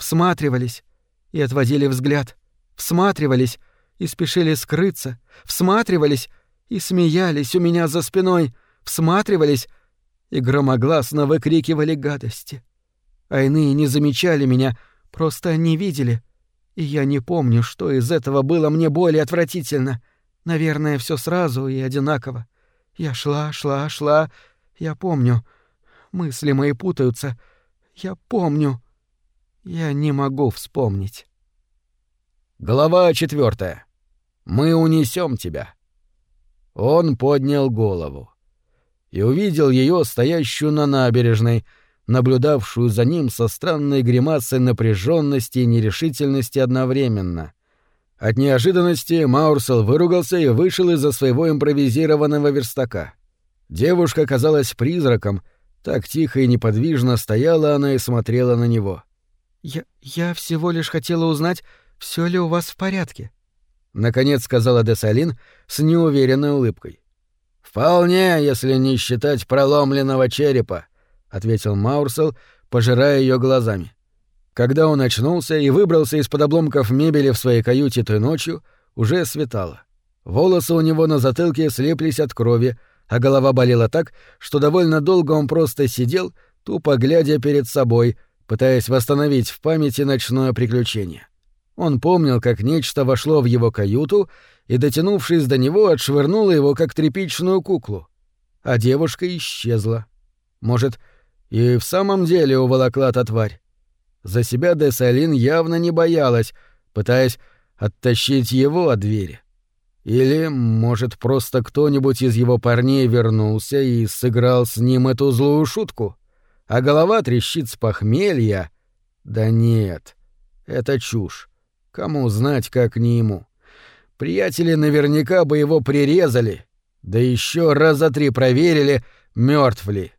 Всматривались и отводили взгляд. Всматривались и спешили скрыться. Всматривались и смеялись у меня за спиной. Всматривались и громогласно выкрикивали гадости. А иные не замечали меня, просто не видели. И я не помню, что из этого было мне более отвратительно. Наверное, все сразу и одинаково. Я шла, шла, шла. Я помню. Мысли мои путаются. Я помню. Я не могу вспомнить. Глава четвертая. Мы унесем тебя. Он поднял голову и увидел ее, стоящую на набережной, наблюдавшую за ним со странной гримасой напряженности и нерешительности одновременно. От неожиданности Маурсел выругался и вышел из-за своего импровизированного верстака. Девушка казалась призраком, так тихо и неподвижно стояла она и смотрела на него. «Я, я всего лишь хотела узнать, все ли у вас в порядке», — наконец сказала Десалин с неуверенной улыбкой. «Вполне, если не считать проломленного черепа», — ответил Маурсел, пожирая ее глазами. Когда он очнулся и выбрался из-под обломков мебели в своей каюте той ночью, уже светало. Волосы у него на затылке слеплись от крови, а голова болела так, что довольно долго он просто сидел, тупо глядя перед собой, пытаясь восстановить в памяти ночное приключение. Он помнил, как нечто вошло в его каюту и, дотянувшись до него, отшвырнуло его, как тряпичную куклу. А девушка исчезла. Может, и в самом деле уволокла та тварь. За себя Десалин явно не боялась, пытаясь оттащить его от двери. Или, может, просто кто-нибудь из его парней вернулся и сыграл с ним эту злую шутку? А голова трещит с похмелья? Да нет, это чушь. Кому знать, как не ему. Приятели наверняка бы его прирезали, да еще раза три проверили, мертв ли.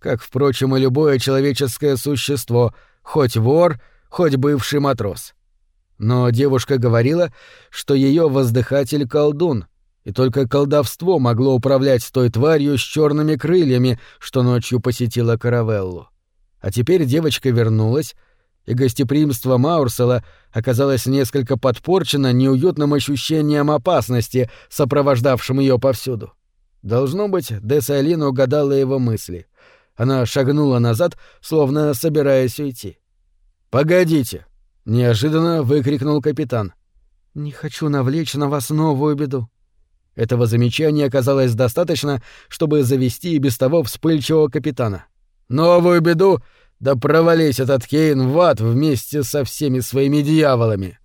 Как, впрочем, и любое человеческое существо, хоть вор, хоть бывший матрос. — но девушка говорила, что ее воздыхатель колдун, и только колдовство могло управлять той тварью с черными крыльями, что ночью посетила Каравеллу. А теперь девочка вернулась, и гостеприимство Маурсела оказалось несколько подпорчено неуютным ощущением опасности, сопровождавшим ее повсюду. Должно быть, Десалин угадала его мысли. Она шагнула назад, словно собираясь уйти. «Погодите!» — неожиданно выкрикнул капитан. «Не хочу навлечь на вас новую беду». Этого замечания оказалось достаточно, чтобы завести и без того вспыльчивого капитана. «Новую беду? Да провались этот Кейн в ад вместе со всеми своими дьяволами!»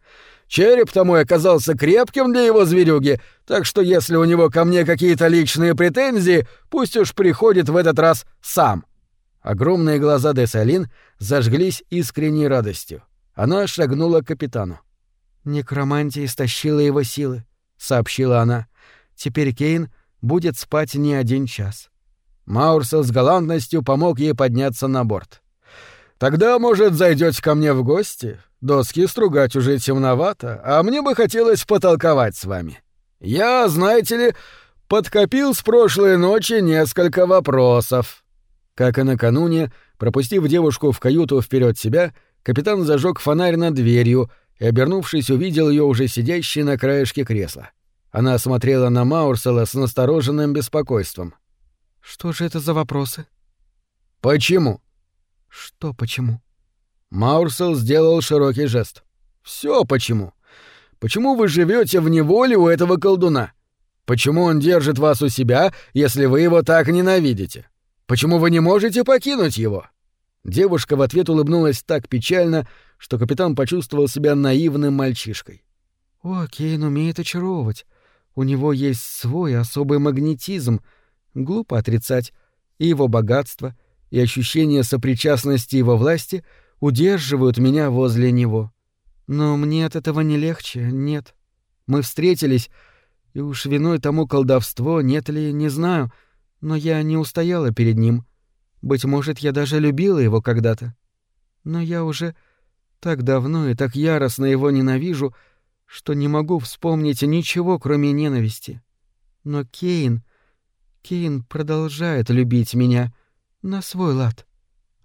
Череп-то мой оказался крепким для его зверюги, так что если у него ко мне какие-то личные претензии, пусть уж приходит в этот раз сам». Огромные глаза Десалин зажглись искренней радостью. Она шагнула к капитану. «Некромантия истощила его силы», — сообщила она. «Теперь Кейн будет спать не один час». Маурсел с галантностью помог ей подняться на борт. «Тогда, может, зайдете ко мне в гости? Доски стругать уже темновато, а мне бы хотелось потолковать с вами. Я, знаете ли, подкопил с прошлой ночи несколько вопросов». Как и накануне, пропустив девушку в каюту вперед себя, — Капитан зажег фонарь над дверью и, обернувшись, увидел ее уже сидящей на краешке кресла. Она смотрела на Маурсела с настороженным беспокойством. «Что же это за вопросы?» «Почему?» «Что почему?» Маурсел сделал широкий жест. Все почему. Почему вы живете в неволе у этого колдуна? Почему он держит вас у себя, если вы его так ненавидите? Почему вы не можете покинуть его?» Девушка в ответ улыбнулась так печально, что капитан почувствовал себя наивным мальчишкой. «О, Кейн умеет очаровывать. У него есть свой особый магнетизм. Глупо отрицать. И его богатство, и ощущение сопричастности его власти удерживают меня возле него. Но мне от этого не легче, нет. Мы встретились, и уж виной тому колдовство, нет ли, не знаю, но я не устояла перед ним. Быть может, я даже любила его когда-то. Но я уже так давно и так яростно его ненавижу, что не могу вспомнить ничего, кроме ненависти. Но Кейн... Кейн продолжает любить меня на свой лад.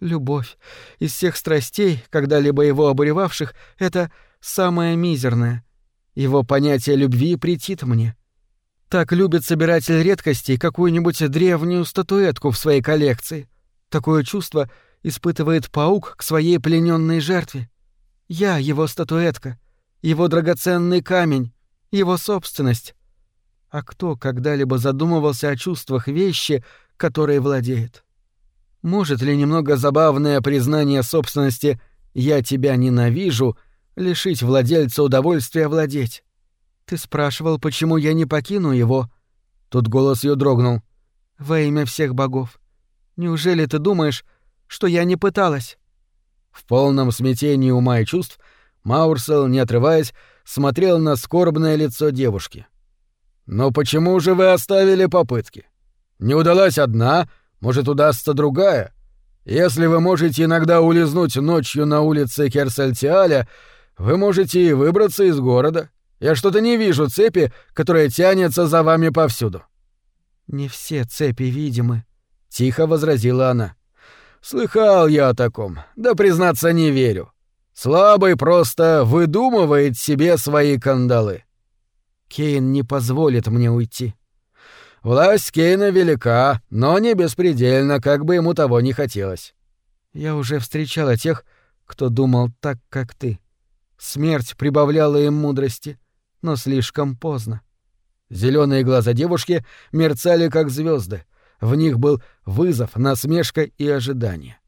Любовь из всех страстей, когда-либо его обуревавших, это самое мизерное. Его понятие любви претит мне. Так любит собиратель редкостей какую-нибудь древнюю статуэтку в своей коллекции. Такое чувство испытывает паук к своей плененной жертве. Я его статуэтка, его драгоценный камень, его собственность. А кто когда-либо задумывался о чувствах вещи, которой владеет? Может ли немного забавное признание собственности «я тебя ненавижу» лишить владельца удовольствия владеть? Ты спрашивал, почему я не покину его? Тут голос ее дрогнул. Во имя всех богов. Неужели ты думаешь, что я не пыталась?» В полном смятении ума и чувств Маурсел, не отрываясь, смотрел на скорбное лицо девушки. «Но почему же вы оставили попытки? Не удалась одна, может, удастся другая. Если вы можете иногда улизнуть ночью на улице Керсальтиаля, вы можете и выбраться из города. Я что-то не вижу цепи, которая тянется за вами повсюду». «Не все цепи видимы», тихо возразила она. Слыхал я о таком, да признаться не верю. Слабый просто выдумывает себе свои кандалы. Кейн не позволит мне уйти. Власть Кейна велика, но не беспредельна, как бы ему того не хотелось. Я уже встречала тех, кто думал так, как ты. Смерть прибавляла им мудрости, но слишком поздно. Зеленые глаза девушки мерцали как звезды. В них был вызов, насмешка и ожидание.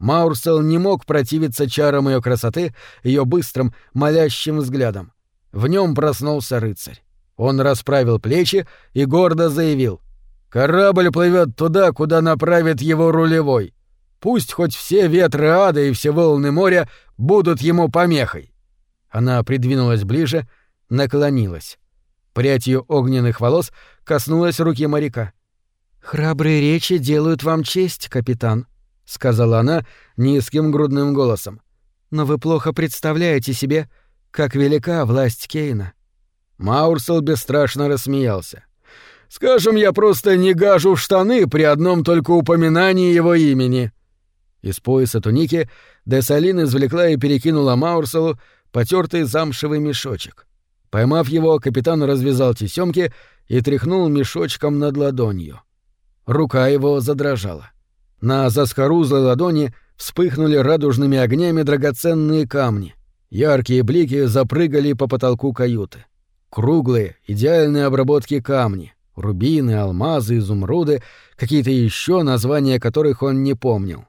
Маурсел не мог противиться чарам ее красоты, ее быстрым, молящим взглядом. В нем проснулся рыцарь. Он расправил плечи и гордо заявил. «Корабль плывет туда, куда направит его рулевой. Пусть хоть все ветры ада и все волны моря будут ему помехой». Она придвинулась ближе, наклонилась. Прядь ее огненных волос коснулась руки моряка. «Храбрые речи делают вам честь, капитан», — сказала она низким грудным голосом. «Но вы плохо представляете себе, как велика власть Кейна». Маурсел бесстрашно рассмеялся. «Скажем, я просто не гажу в штаны при одном только упоминании его имени». Из пояса туники Десалин извлекла и перекинула Маурселу потертый замшевый мешочек. Поймав его, капитан развязал тесемки и тряхнул мешочком над ладонью. Рука его задрожала. На заскорузлой ладони вспыхнули радужными огнями драгоценные камни. Яркие блики запрыгали по потолку каюты. Круглые, идеальные обработки камни. Рубины, алмазы, изумруды, какие-то еще названия которых он не помнил.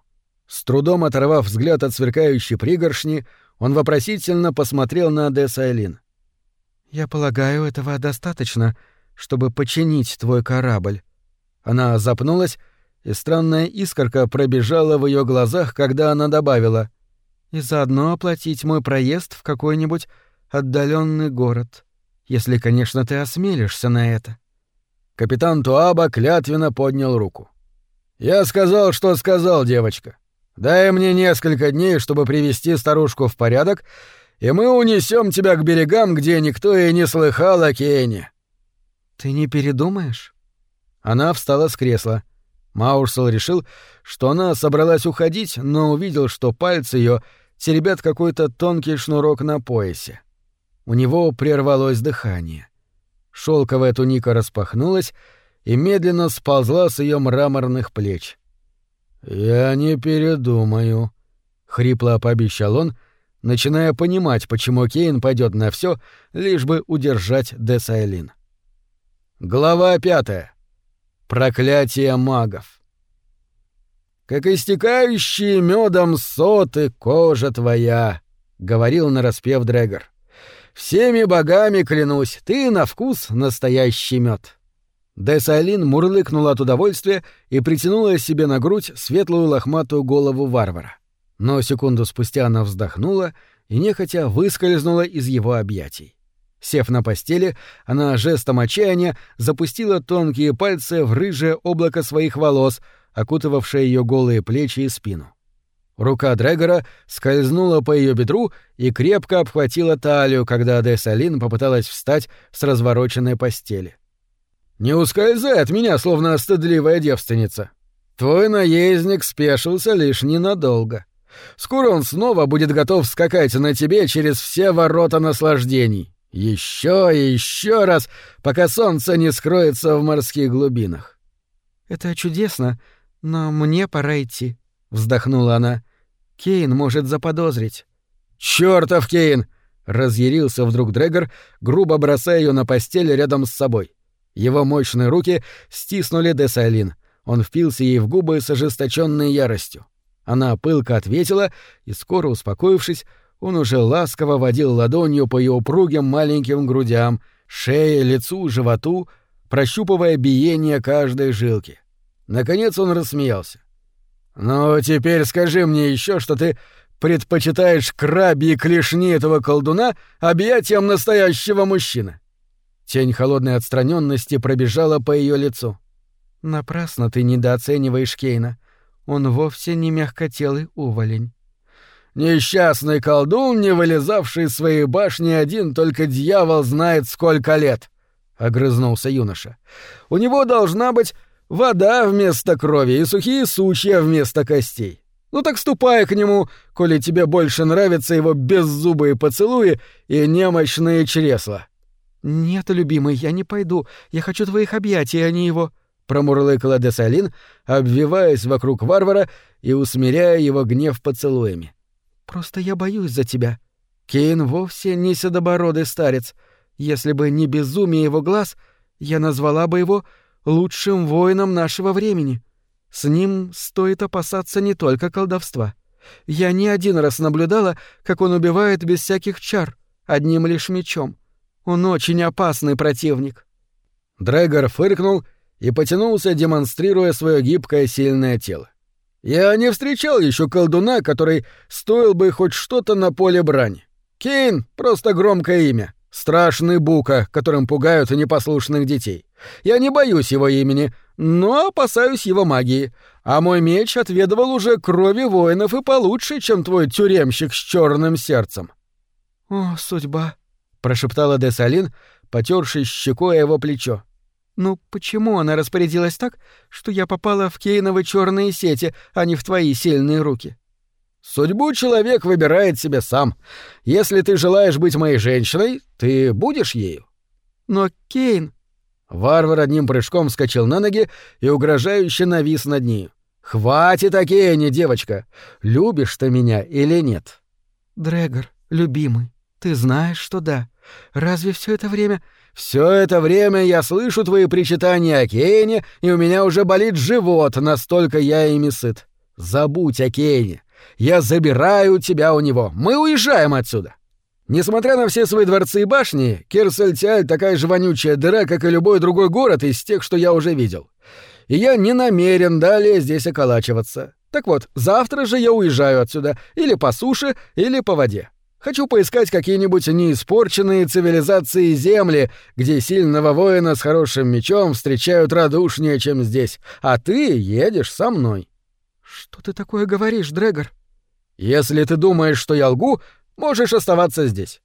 С трудом оторвав взгляд от сверкающей пригоршни, он вопросительно посмотрел на Десайлин. «Я полагаю, этого достаточно, чтобы починить твой корабль». Она запнулась, и странная искорка пробежала в ее глазах, когда она добавила. «И заодно оплатить мой проезд в какой-нибудь отдаленный город, если, конечно, ты осмелишься на это». Капитан Туаба клятвенно поднял руку. «Я сказал, что сказал, девочка. Дай мне несколько дней, чтобы привести старушку в порядок, и мы унесем тебя к берегам, где никто и не слыхал о Кейне». «Ты не передумаешь?» Она встала с кресла. Маурсел решил, что она собралась уходить, но увидел, что пальцы ее теребят какой-то тонкий шнурок на поясе. У него прервалось дыхание. Шелковая туника распахнулась и медленно сползла с ее мраморных плеч. «Я не передумаю», — хрипло пообещал он, начиная понимать, почему Кейн пойдет на все, лишь бы удержать Десайлин. Глава пятая. Проклятие магов. «Как истекающие медом соты кожа твоя», — говорил нараспев Дрэгор. «Всеми богами клянусь, ты на вкус настоящий мед. Десайлин мурлыкнула от удовольствия и притянула себе на грудь светлую лохматую голову варвара. Но секунду спустя она вздохнула и нехотя выскользнула из его объятий. Сев на постели, она жестом отчаяния запустила тонкие пальцы в рыжее облако своих волос, окутывавшее ее голые плечи и спину. Рука Дрэгора скользнула по ее бедру и крепко обхватила талию, когда Десалин попыталась встать с развороченной постели. Не ускользай от меня, словно стыдливая девственница. Твой наездник спешился лишь ненадолго. Скоро он снова будет готов скакать на тебе через все ворота наслаждений. Еще и еще раз, пока солнце не скроется в морских глубинах. Это чудесно, но мне пора идти, вздохнула она. Кейн может заподозрить. Чёртов Кейн! разъярился вдруг Дрегор, грубо бросая ее на постель рядом с собой. Его мощные руки стиснули Десайлин. Он впился ей в губы с ожесточенной яростью. Она пылко ответила, и, скоро успокоившись, он уже ласково водил ладонью по ее упругим маленьким грудям, шее, лицу, животу, прощупывая биение каждой жилки. Наконец он рассмеялся. «Ну, теперь скажи мне еще, что ты предпочитаешь крабьи клешни этого колдуна объятиям настоящего мужчины. Тень холодной отстраненности пробежала по ее лицу. Напрасно ты недооцениваешь Кейна. Он вовсе не мягкотелый уволень. Несчастный колдун, не вылезавший из своей башни один, только дьявол знает сколько лет, огрызнулся юноша. У него должна быть вода вместо крови и сухие сучья вместо костей. Ну так ступай к нему, коли тебе больше нравятся его беззубые поцелуи и немощные чресла. «Нет, любимый, я не пойду. Я хочу твоих объятий, а не его», — промурлыкала Десалин, обвиваясь вокруг варвара и усмиряя его гнев поцелуями. «Просто я боюсь за тебя». Кейн вовсе не седобородый старец. Если бы не безумие его глаз, я назвала бы его лучшим воином нашего времени. С ним стоит опасаться не только колдовства. Я не один раз наблюдала, как он убивает без всяких чар, одним лишь мечом. Он очень опасный противник. Дрэгор фыркнул и потянулся, демонстрируя свое гибкое сильное тело. Я не встречал еще колдуна, который стоил бы хоть что-то на поле брани. Кейн — просто громкое имя. Страшный бука, которым пугают непослушных детей. Я не боюсь его имени, но опасаюсь его магии. А мой меч отведывал уже крови воинов и получше, чем твой тюремщик с черным сердцем. «О, судьба!» — прошептала Десалин, потершись щекой его плечо. «Ну почему она распорядилась так, что я попала в Кейновы черные сети, а не в твои сильные руки?» Судьбу человек выбирает себе сам. Если ты желаешь быть моей женщиной, ты будешь ею. Но Кейн... Варвар одним прыжком вскочил на ноги и угрожающе навис над ней. «Хватит о Кейне, девочка! Любишь ты меня или нет?» «Дрэгор, любимый, ты знаешь, что да. Разве все это время...» «Все это время я слышу твои причитания о Кейне, и у меня уже болит живот, настолько я ими сыт. Забудь о Кейне. Я забираю тебя у него. Мы уезжаем отсюда. Несмотря на все свои дворцы и башни, Кирсальтиаль такая же вонючая дыра, как и любой другой город из тех, что я уже видел. И я не намерен далее здесь околачиваться. Так вот, завтра же я уезжаю отсюда, или по суше, или по воде. Хочу поискать какие-нибудь неиспорченные цивилизации земли, где сильного воина с хорошим мечом встречают радушнее, чем здесь, а ты едешь со мной. «Что ты такое говоришь, Дрэгор?» «Если ты думаешь, что я лгу, можешь оставаться здесь».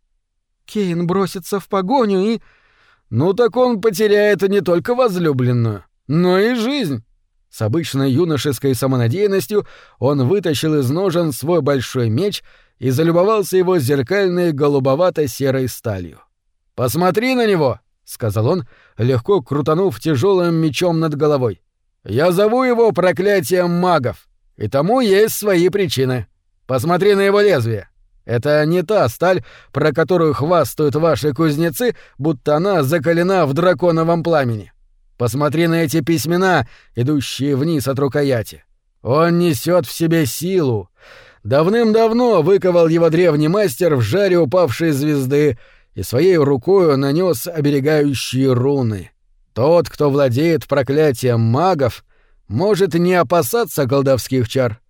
Кейн бросится в погоню и... Ну так он потеряет не только возлюбленную, но и жизнь. С обычной юношеской самонадеянностью он вытащил из ножен свой большой меч и залюбовался его зеркальной голубовато-серой сталью. «Посмотри на него!» — сказал он, легко крутанув тяжелым мечом над головой. «Я зову его проклятием магов. И тому есть свои причины. Посмотри на его лезвие. Это не та сталь, про которую хвастают ваши кузнецы, будто она закалена в драконовом пламени. Посмотри на эти письмена, идущие вниз от рукояти. Он несет в себе силу. Давным-давно выковал его древний мастер в жаре упавшей звезды и своей рукою нанес оберегающие руны. Тот, кто владеет проклятием магов, может не опасаться колдовских чар.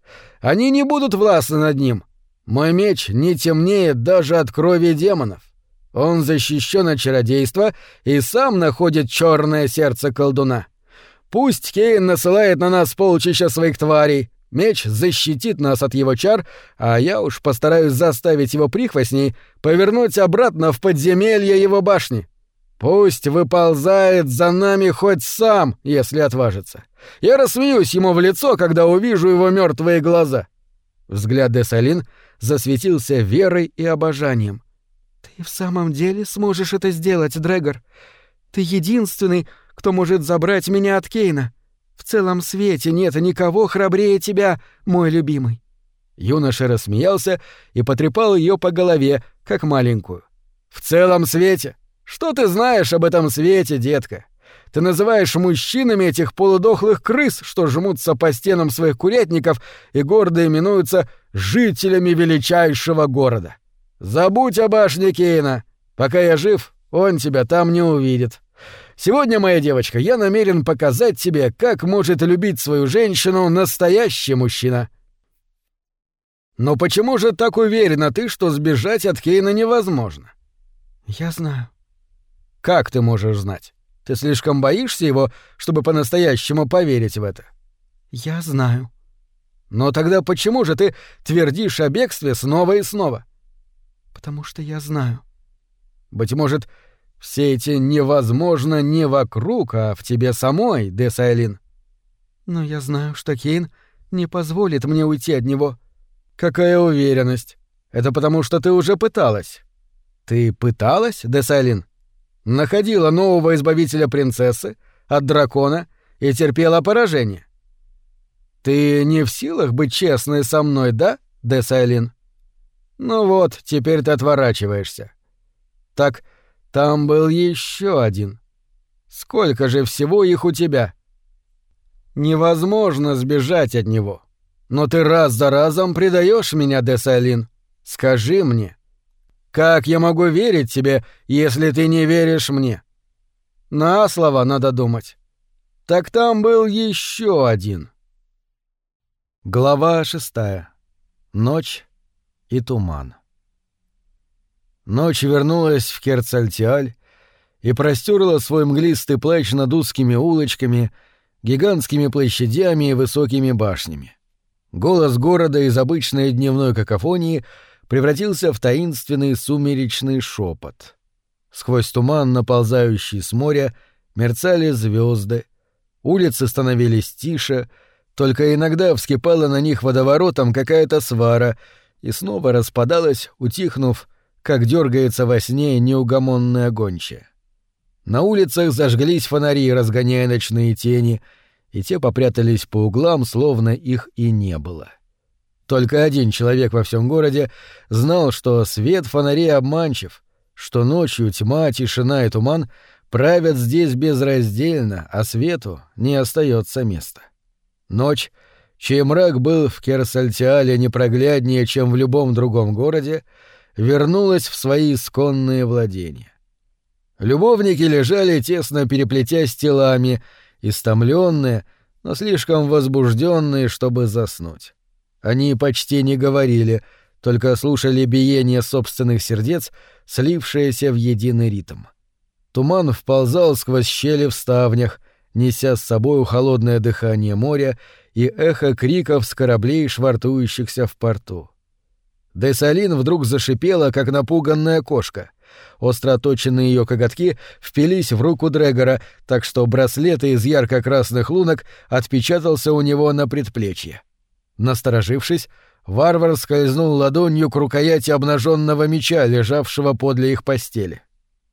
Они не будут властны над ним. Мой меч не темнеет даже от крови демонов. Он защищен от чародейства и сам находит черное сердце колдуна. Пусть Кейн насылает на нас полчища своих тварей, меч защитит нас от его чар, а я уж постараюсь заставить его прихвостней повернуть обратно в подземелье его башни. Пусть выползает за нами хоть сам, если отважится. Я рассмеюсь ему в лицо, когда увижу его мертвые глаза. Взгляд Десалин засветился верой и обожанием. Ты в самом деле сможешь это сделать, Дрэгор? Ты единственный, кто может забрать меня от Кейна. В целом свете нет никого храбрее тебя, мой любимый. Юноша рассмеялся и потрепал ее по голове, как маленькую. В целом свете. Что ты знаешь об этом свете, детка? Ты называешь мужчинами этих полудохлых крыс, что жмутся по стенам своих курятников и гордо именуются жителями величайшего города. Забудь о башне Кейна. Пока я жив, он тебя там не увидит. Сегодня, моя девочка, я намерен показать тебе, как может любить свою женщину настоящий мужчина. Но почему же так уверена ты, что сбежать от Кейна невозможно? Я знаю. Как ты можешь знать? Ты слишком боишься его, чтобы по-настоящему поверить в это. Я знаю. Но тогда почему же ты твердишь о бегстве снова и снова? Потому что я знаю. Быть может, все эти невозможно не вокруг, а в тебе самой, Десайлин. Но я знаю, что Кейн не позволит мне уйти от него. Какая уверенность? Это потому, что ты уже пыталась. Ты пыталась, Десайлин? находила нового избавителя принцессы от дракона и терпела поражение. Ты не в силах быть честной со мной, да, Десайлин? Ну вот, теперь ты отворачиваешься. Так там был еще один. Сколько же всего их у тебя? Невозможно сбежать от него. Но ты раз за разом предаешь меня, Десалин. Скажи мне, как я могу верить тебе, если ты не веришь мне? На слово надо думать. Так там был еще один. Глава шестая. Ночь и туман. Ночь вернулась в Керцальтиаль и простерла свой мглистый плащ над узкими улочками, гигантскими площадями и высокими башнями. Голос города из обычной дневной какофонии превратился в таинственный сумеречный шепот. Сквозь туман, наползающий с моря, мерцали звезды, улицы становились тише, только иногда вскипала на них водоворотом какая-то свара и снова распадалась, утихнув, как дергается во сне неугомонная гончая. На улицах зажглись фонари, разгоняя ночные тени, и те попрятались по углам, словно их и не было. Только один человек во всем городе знал, что свет фонарей обманчив, что ночью тьма, тишина и туман правят здесь безраздельно, а свету не остается места. Ночь, чей мрак был в Керсальтиале непрогляднее, чем в любом другом городе, — вернулась в свои исконные владения. Любовники лежали тесно переплетясь телами, истомленные, но слишком возбужденные, чтобы заснуть. Они почти не говорили, только слушали биение собственных сердец, слившееся в единый ритм. Туман вползал сквозь щели в ставнях, неся с собою холодное дыхание моря и эхо криков с кораблей, швартующихся в порту. Десалин вдруг зашипела, как напуганная кошка. Остро точенные ее коготки впились в руку Дрегора, так что браслет из ярко-красных лунок отпечатался у него на предплечье. Насторожившись, варвар скользнул ладонью к рукояти обнаженного меча, лежавшего подле их постели.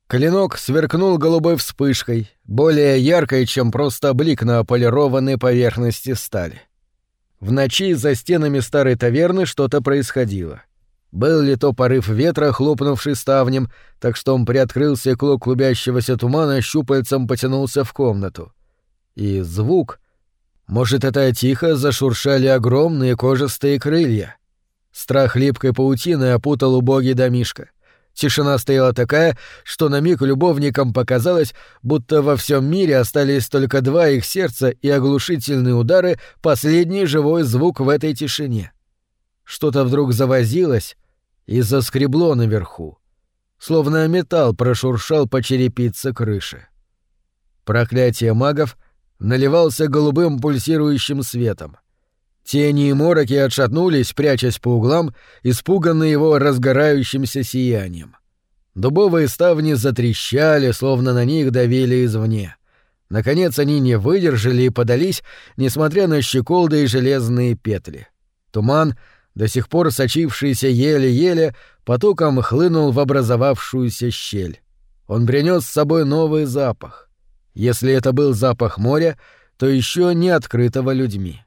Клинок сверкнул голубой вспышкой, более яркой, чем просто блик на полированной поверхности стали. В ночи за стенами старой таверны что-то происходило — был ли то порыв ветра, хлопнувший ставнем, так что он приоткрылся и клок клубящегося тумана щупальцем потянулся в комнату. И звук... Может, это тихо зашуршали огромные кожистые крылья. Страх липкой паутины опутал убогий домишко. Тишина стояла такая, что на миг любовникам показалось, будто во всем мире остались только два их сердца и оглушительные удары — последний живой звук в этой тишине. Что-то вдруг завозилось, и заскребло наверху, словно металл прошуршал по черепице крыши. Проклятие магов наливался голубым пульсирующим светом. Тени и мороки отшатнулись, прячась по углам, испуганные его разгорающимся сиянием. Дубовые ставни затрещали, словно на них давили извне. Наконец они не выдержали и подались, несмотря на щеколды и железные петли. Туман — до сих пор сочившийся еле-еле, потоком хлынул в образовавшуюся щель. Он принес с собой новый запах. Если это был запах моря, то еще не открытого людьми.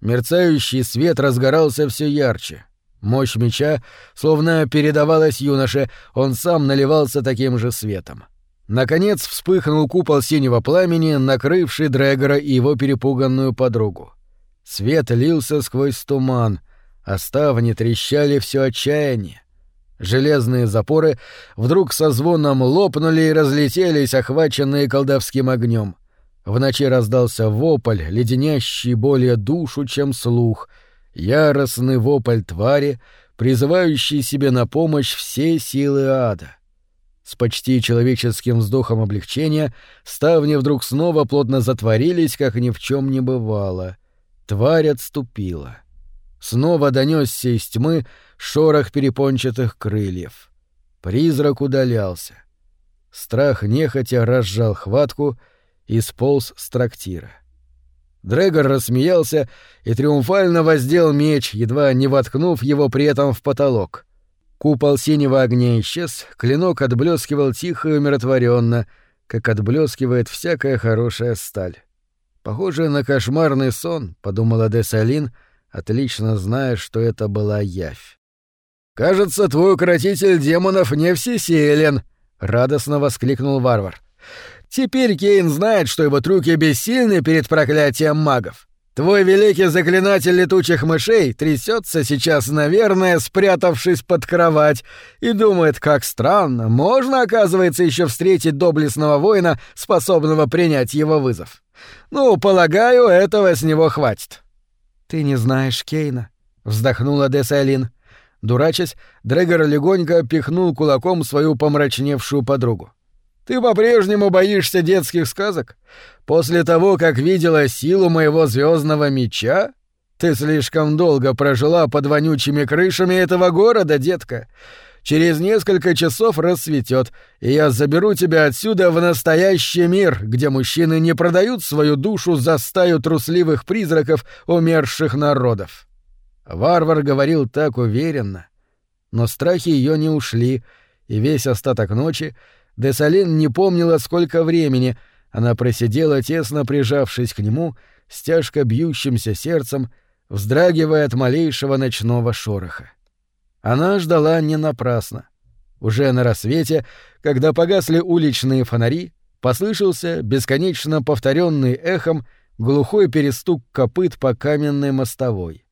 Мерцающий свет разгорался все ярче. Мощь меча словно передавалась юноше, он сам наливался таким же светом. Наконец вспыхнул купол синего пламени, накрывший Дрэгора и его перепуганную подругу. Свет лился сквозь туман — а ставни трещали все отчаяние. Железные запоры вдруг со звоном лопнули и разлетелись, охваченные колдовским огнем. В ночи раздался вопль, леденящий более душу, чем слух, яростный вопль твари, призывающий себе на помощь все силы ада. С почти человеческим вздохом облегчения ставни вдруг снова плотно затворились, как ни в чем не бывало. Тварь отступила. Снова донесся из тьмы шорох перепончатых крыльев. Призрак удалялся. Страх нехотя разжал хватку и сполз с трактира. Дрэгор рассмеялся и триумфально воздел меч, едва не воткнув его при этом в потолок. Купол синего огня исчез, клинок отблескивал тихо и умиротворенно, как отблескивает всякая хорошая сталь. Похоже на кошмарный сон, подумала Десалин, — отлично зная, что это была явь. «Кажется, твой укротитель демонов не всесилен», — радостно воскликнул варвар. «Теперь Кейн знает, что его трюки бессильны перед проклятием магов. Твой великий заклинатель летучих мышей трясется сейчас, наверное, спрятавшись под кровать, и думает, как странно, можно, оказывается, еще встретить доблестного воина, способного принять его вызов. Ну, полагаю, этого с него хватит. Ты не знаешь Кейна, вздохнула Десалин. Дурачась, Дрегор легонько пихнул кулаком свою помрачневшую подругу. Ты по-прежнему боишься детских сказок? После того, как видела силу моего звездного меча? Ты слишком долго прожила под вонючими крышами этого города, детка. Через несколько часов рассветет, и я заберу тебя отсюда в настоящий мир, где мужчины не продают свою душу за стаю трусливых призраков умерших народов. Варвар говорил так уверенно, но страхи ее не ушли, и весь остаток ночи Десалин не помнила, сколько времени она просидела, тесно прижавшись к нему, с тяжко бьющимся сердцем, вздрагивая от малейшего ночного шороха. Она ждала не напрасно. Уже на рассвете, когда погасли уличные фонари, послышался бесконечно повторенный эхом глухой перестук копыт по каменной мостовой.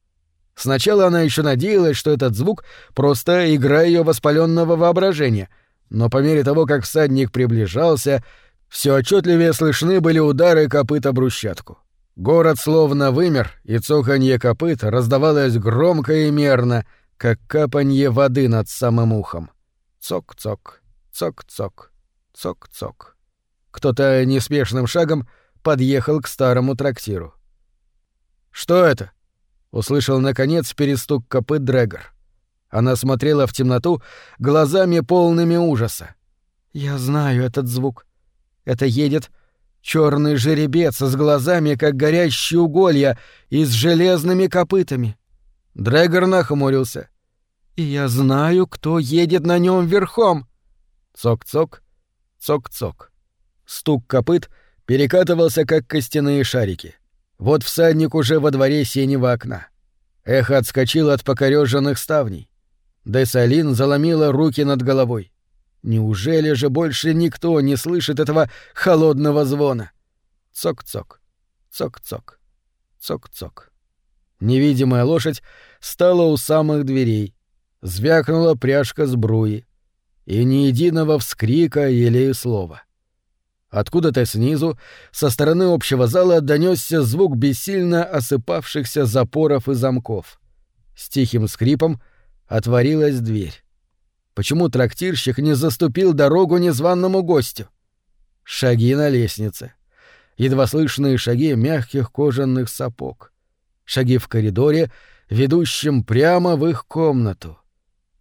Сначала она еще надеялась, что этот звук — просто игра ее воспаленного воображения — но по мере того, как всадник приближался, все отчетливее слышны были удары копыта брусчатку. Город словно вымер, и цоканье копыт раздавалось громко и мерно, как капанье воды над самым ухом. Цок-цок, цок-цок, цок-цок. Кто-то неспешным шагом подъехал к старому трактиру. «Что это?» — услышал, наконец, перестук копыт Дрэгор. Она смотрела в темноту глазами полными ужаса. «Я знаю этот звук. Это едет черный жеребец с глазами, как горящие уголья, и с железными копытами». Дрэгор нахмурился. «И я знаю, кто едет на нем верхом». Цок-цок, цок-цок. Стук копыт перекатывался, как костяные шарики. Вот всадник уже во дворе синего окна. Эхо отскочило от покореженных ставней. Десалин заломила руки над головой. Неужели же больше никто не слышит этого холодного звона? Цок-цок, цок-цок, цок-цок. Невидимая лошадь стала у самых дверей. Звякнула пряжка сбруи. И ни единого вскрика или слова. Откуда-то снизу, со стороны общего зала, донесся звук бессильно осыпавшихся запоров и замков. С тихим скрипом Отворилась дверь. Почему трактирщик не заступил дорогу незваному гостю? Шаги на лестнице. Едва слышные шаги мягких кожаных сапог. Шаги в коридоре, ведущем прямо в их комнату.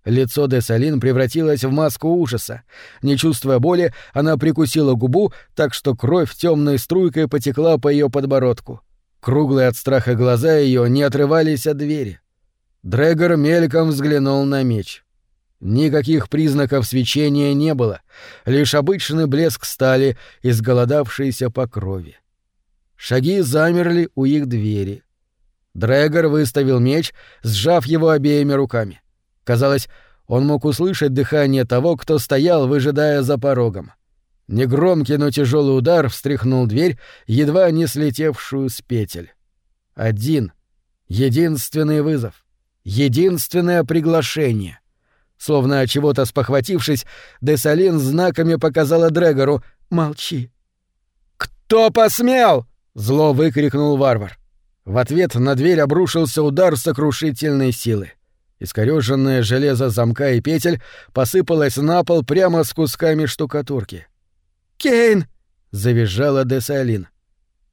Лицо де Салин превратилось в маску ужаса. Не чувствуя боли, она прикусила губу, так что кровь темной струйкой потекла по ее подбородку. Круглые от страха глаза ее не отрывались от двери. Дрэгор мельком взглянул на меч. Никаких признаков свечения не было, лишь обычный блеск стали, изголодавшийся по крови. Шаги замерли у их двери. Дрэгор выставил меч, сжав его обеими руками. Казалось, он мог услышать дыхание того, кто стоял, выжидая за порогом. Негромкий, но тяжелый удар встряхнул дверь, едва не слетевшую с петель. Один, единственный вызов — единственное приглашение. Словно от чего-то спохватившись, Десалин знаками показала Дрегору «Молчи». «Кто посмел?» — зло выкрикнул варвар. В ответ на дверь обрушился удар сокрушительной силы. Искорёженное железо замка и петель посыпалось на пол прямо с кусками штукатурки. «Кейн!» — завизжала Десалин.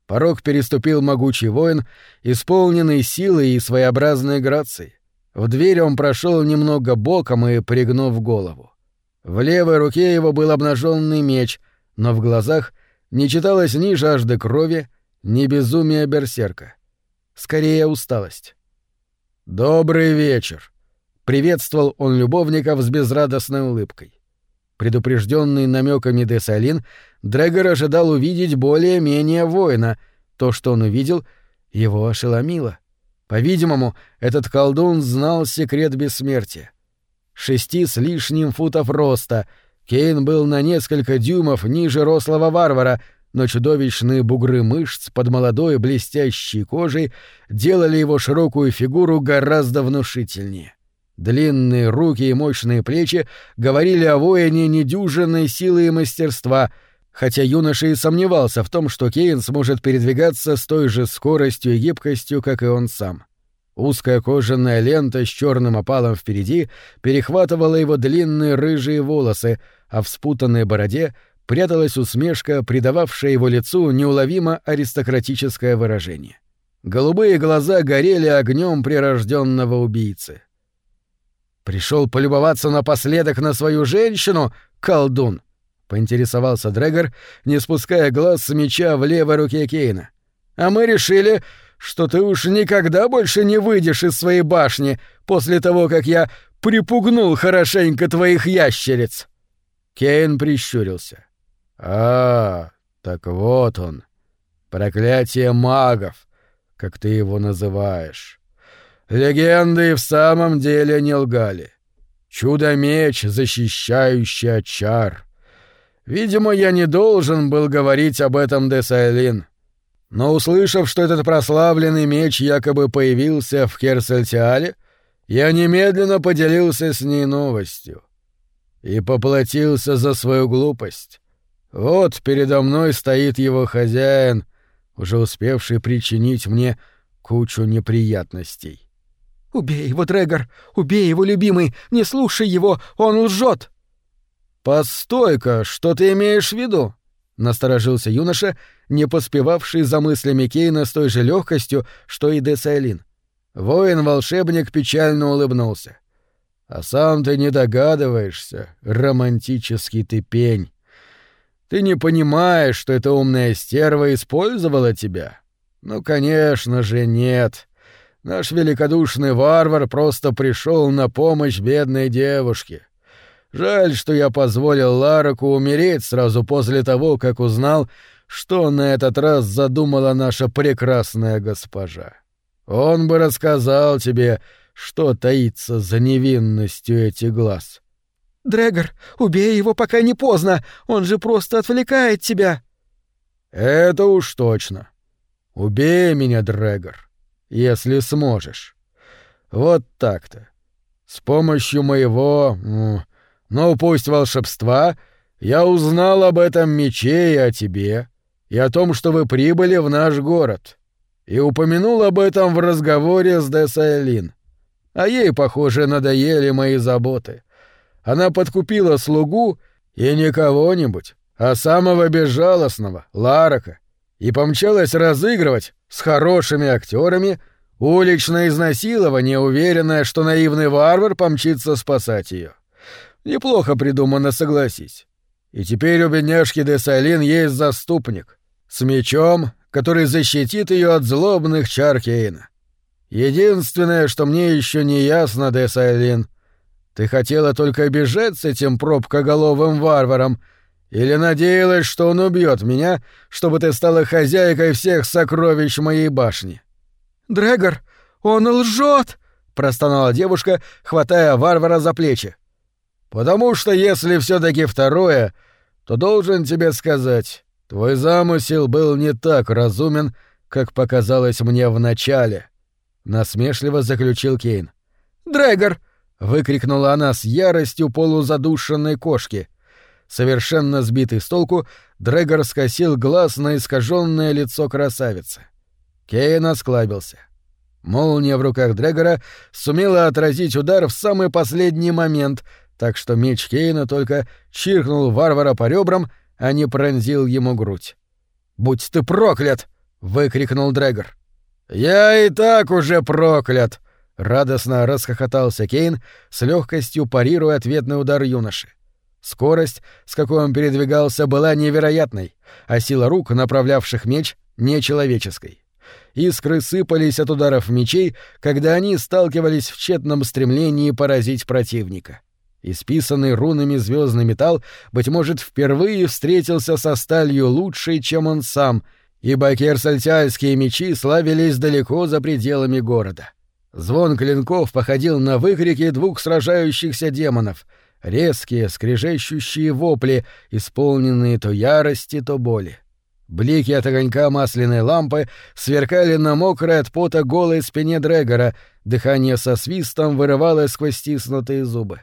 Порог переступил могучий воин, исполненный силой и своеобразной грацией. В дверь он прошел немного боком и пригнув голову. В левой руке его был обнаженный меч, но в глазах не читалось ни жажды крови, ни безумия берсерка. Скорее, усталость. «Добрый вечер!» — приветствовал он любовников с безрадостной улыбкой. Предупрежденный намеками Десалин, Дрэгор ожидал увидеть более-менее воина. То, что он увидел, его ошеломило — по-видимому, этот колдун знал секрет бессмертия. шести с лишним футов роста. Кейн был на несколько дюймов ниже рослого варвара, но чудовищные бугры мышц под молодой блестящей кожей делали его широкую фигуру гораздо внушительнее. Длинные руки и мощные плечи говорили о воине недюжинной силы и мастерства, хотя юноша и сомневался в том, что Кейн сможет передвигаться с той же скоростью и гибкостью, как и он сам. Узкая кожаная лента с черным опалом впереди перехватывала его длинные рыжие волосы, а в спутанной бороде пряталась усмешка, придававшая его лицу неуловимо аристократическое выражение. Голубые глаза горели огнем прирожденного убийцы. Пришел полюбоваться напоследок на свою женщину, колдун? поинтересовался Дрегор, не спуская глаз с меча в левой руке Кейна. А мы решили, что ты уж никогда больше не выйдешь из своей башни после того, как я припугнул хорошенько твоих ящериц. Кейн прищурился. А, так вот он. Проклятие магов, как ты его называешь. Легенды в самом деле не лгали. Чудо-меч, защищающий от чар. Видимо, я не должен был говорить об этом Десайлин. Но услышав, что этот прославленный меч якобы появился в Херсельтиале, я немедленно поделился с ней новостью. И поплатился за свою глупость. Вот передо мной стоит его хозяин, уже успевший причинить мне кучу неприятностей. «Убей его, Дрегор! Убей его, любимый! Не слушай его! Он лжет!» «Постой-ка, что ты имеешь в виду?» — насторожился юноша, не поспевавший за мыслями Кейна с той же легкостью, что и Десайлин. Воин-волшебник печально улыбнулся. «А сам ты не догадываешься, романтический ты пень. Ты не понимаешь, что эта умная стерва использовала тебя? Ну, конечно же, нет. Наш великодушный варвар просто пришел на помощь бедной девушке. Жаль, что я позволил Лараку умереть сразу после того, как узнал, что на этот раз задумала наша прекрасная госпожа. Он бы рассказал тебе, что таится за невинностью этих глаз. Дрегор, убей его, пока не поздно. Он же просто отвлекает тебя. Это уж точно. Убей меня, Дрегор если сможешь. Вот так-то. С помощью моего, ну, пусть волшебства, я узнал об этом мече и о тебе, и о том, что вы прибыли в наш город, и упомянул об этом в разговоре с Десайлин. А ей, похоже, надоели мои заботы. Она подкупила слугу и не кого-нибудь, а самого безжалостного, Ларака, и помчалась разыгрывать с хорошими актерами уличное изнасилование, уверенная, что наивный варвар помчится спасать ее. Неплохо придумано, согласись. И теперь у бедняжки Десалин есть заступник с мечом, который защитит ее от злобных чар Кейна. Единственное, что мне еще не ясно, Десалин, ты хотела только бежать с этим пробкоголовым варваром — или надеялась, что он убьет меня, чтобы ты стала хозяйкой всех сокровищ моей башни? Дрегор, он лжет! простонала девушка, хватая варвара за плечи. Потому что если все-таки второе, то должен тебе сказать, твой замысел был не так разумен, как показалось мне в начале, насмешливо заключил Кейн. Дрегор! Выкрикнула она с яростью полузадушенной кошки. Совершенно сбитый с толку, Дрегор скосил глаз на искаженное лицо красавицы. Кейн осклабился. Молния в руках Дрегора сумела отразить удар в самый последний момент, так что меч Кейна только чиркнул варвара по ребрам, а не пронзил ему грудь. «Будь ты проклят!» — выкрикнул Дрегор. «Я и так уже проклят!» — радостно расхохотался Кейн, с легкостью парируя ответный удар юноши. Скорость, с какой он передвигался, была невероятной, а сила рук, направлявших меч, — нечеловеческой. Искры сыпались от ударов мечей, когда они сталкивались в тщетном стремлении поразить противника. Исписанный рунами звездный металл, быть может, впервые встретился со сталью лучшей, чем он сам, ибо керсальтиальские мечи славились далеко за пределами города. Звон клинков походил на выкрики двух сражающихся демонов, резкие, скрежещущие вопли, исполненные то ярости, то боли. Блики от огонька масляной лампы сверкали на мокрой от пота голой спине Дрегора, дыхание со свистом вырывалось сквозь стиснутые зубы.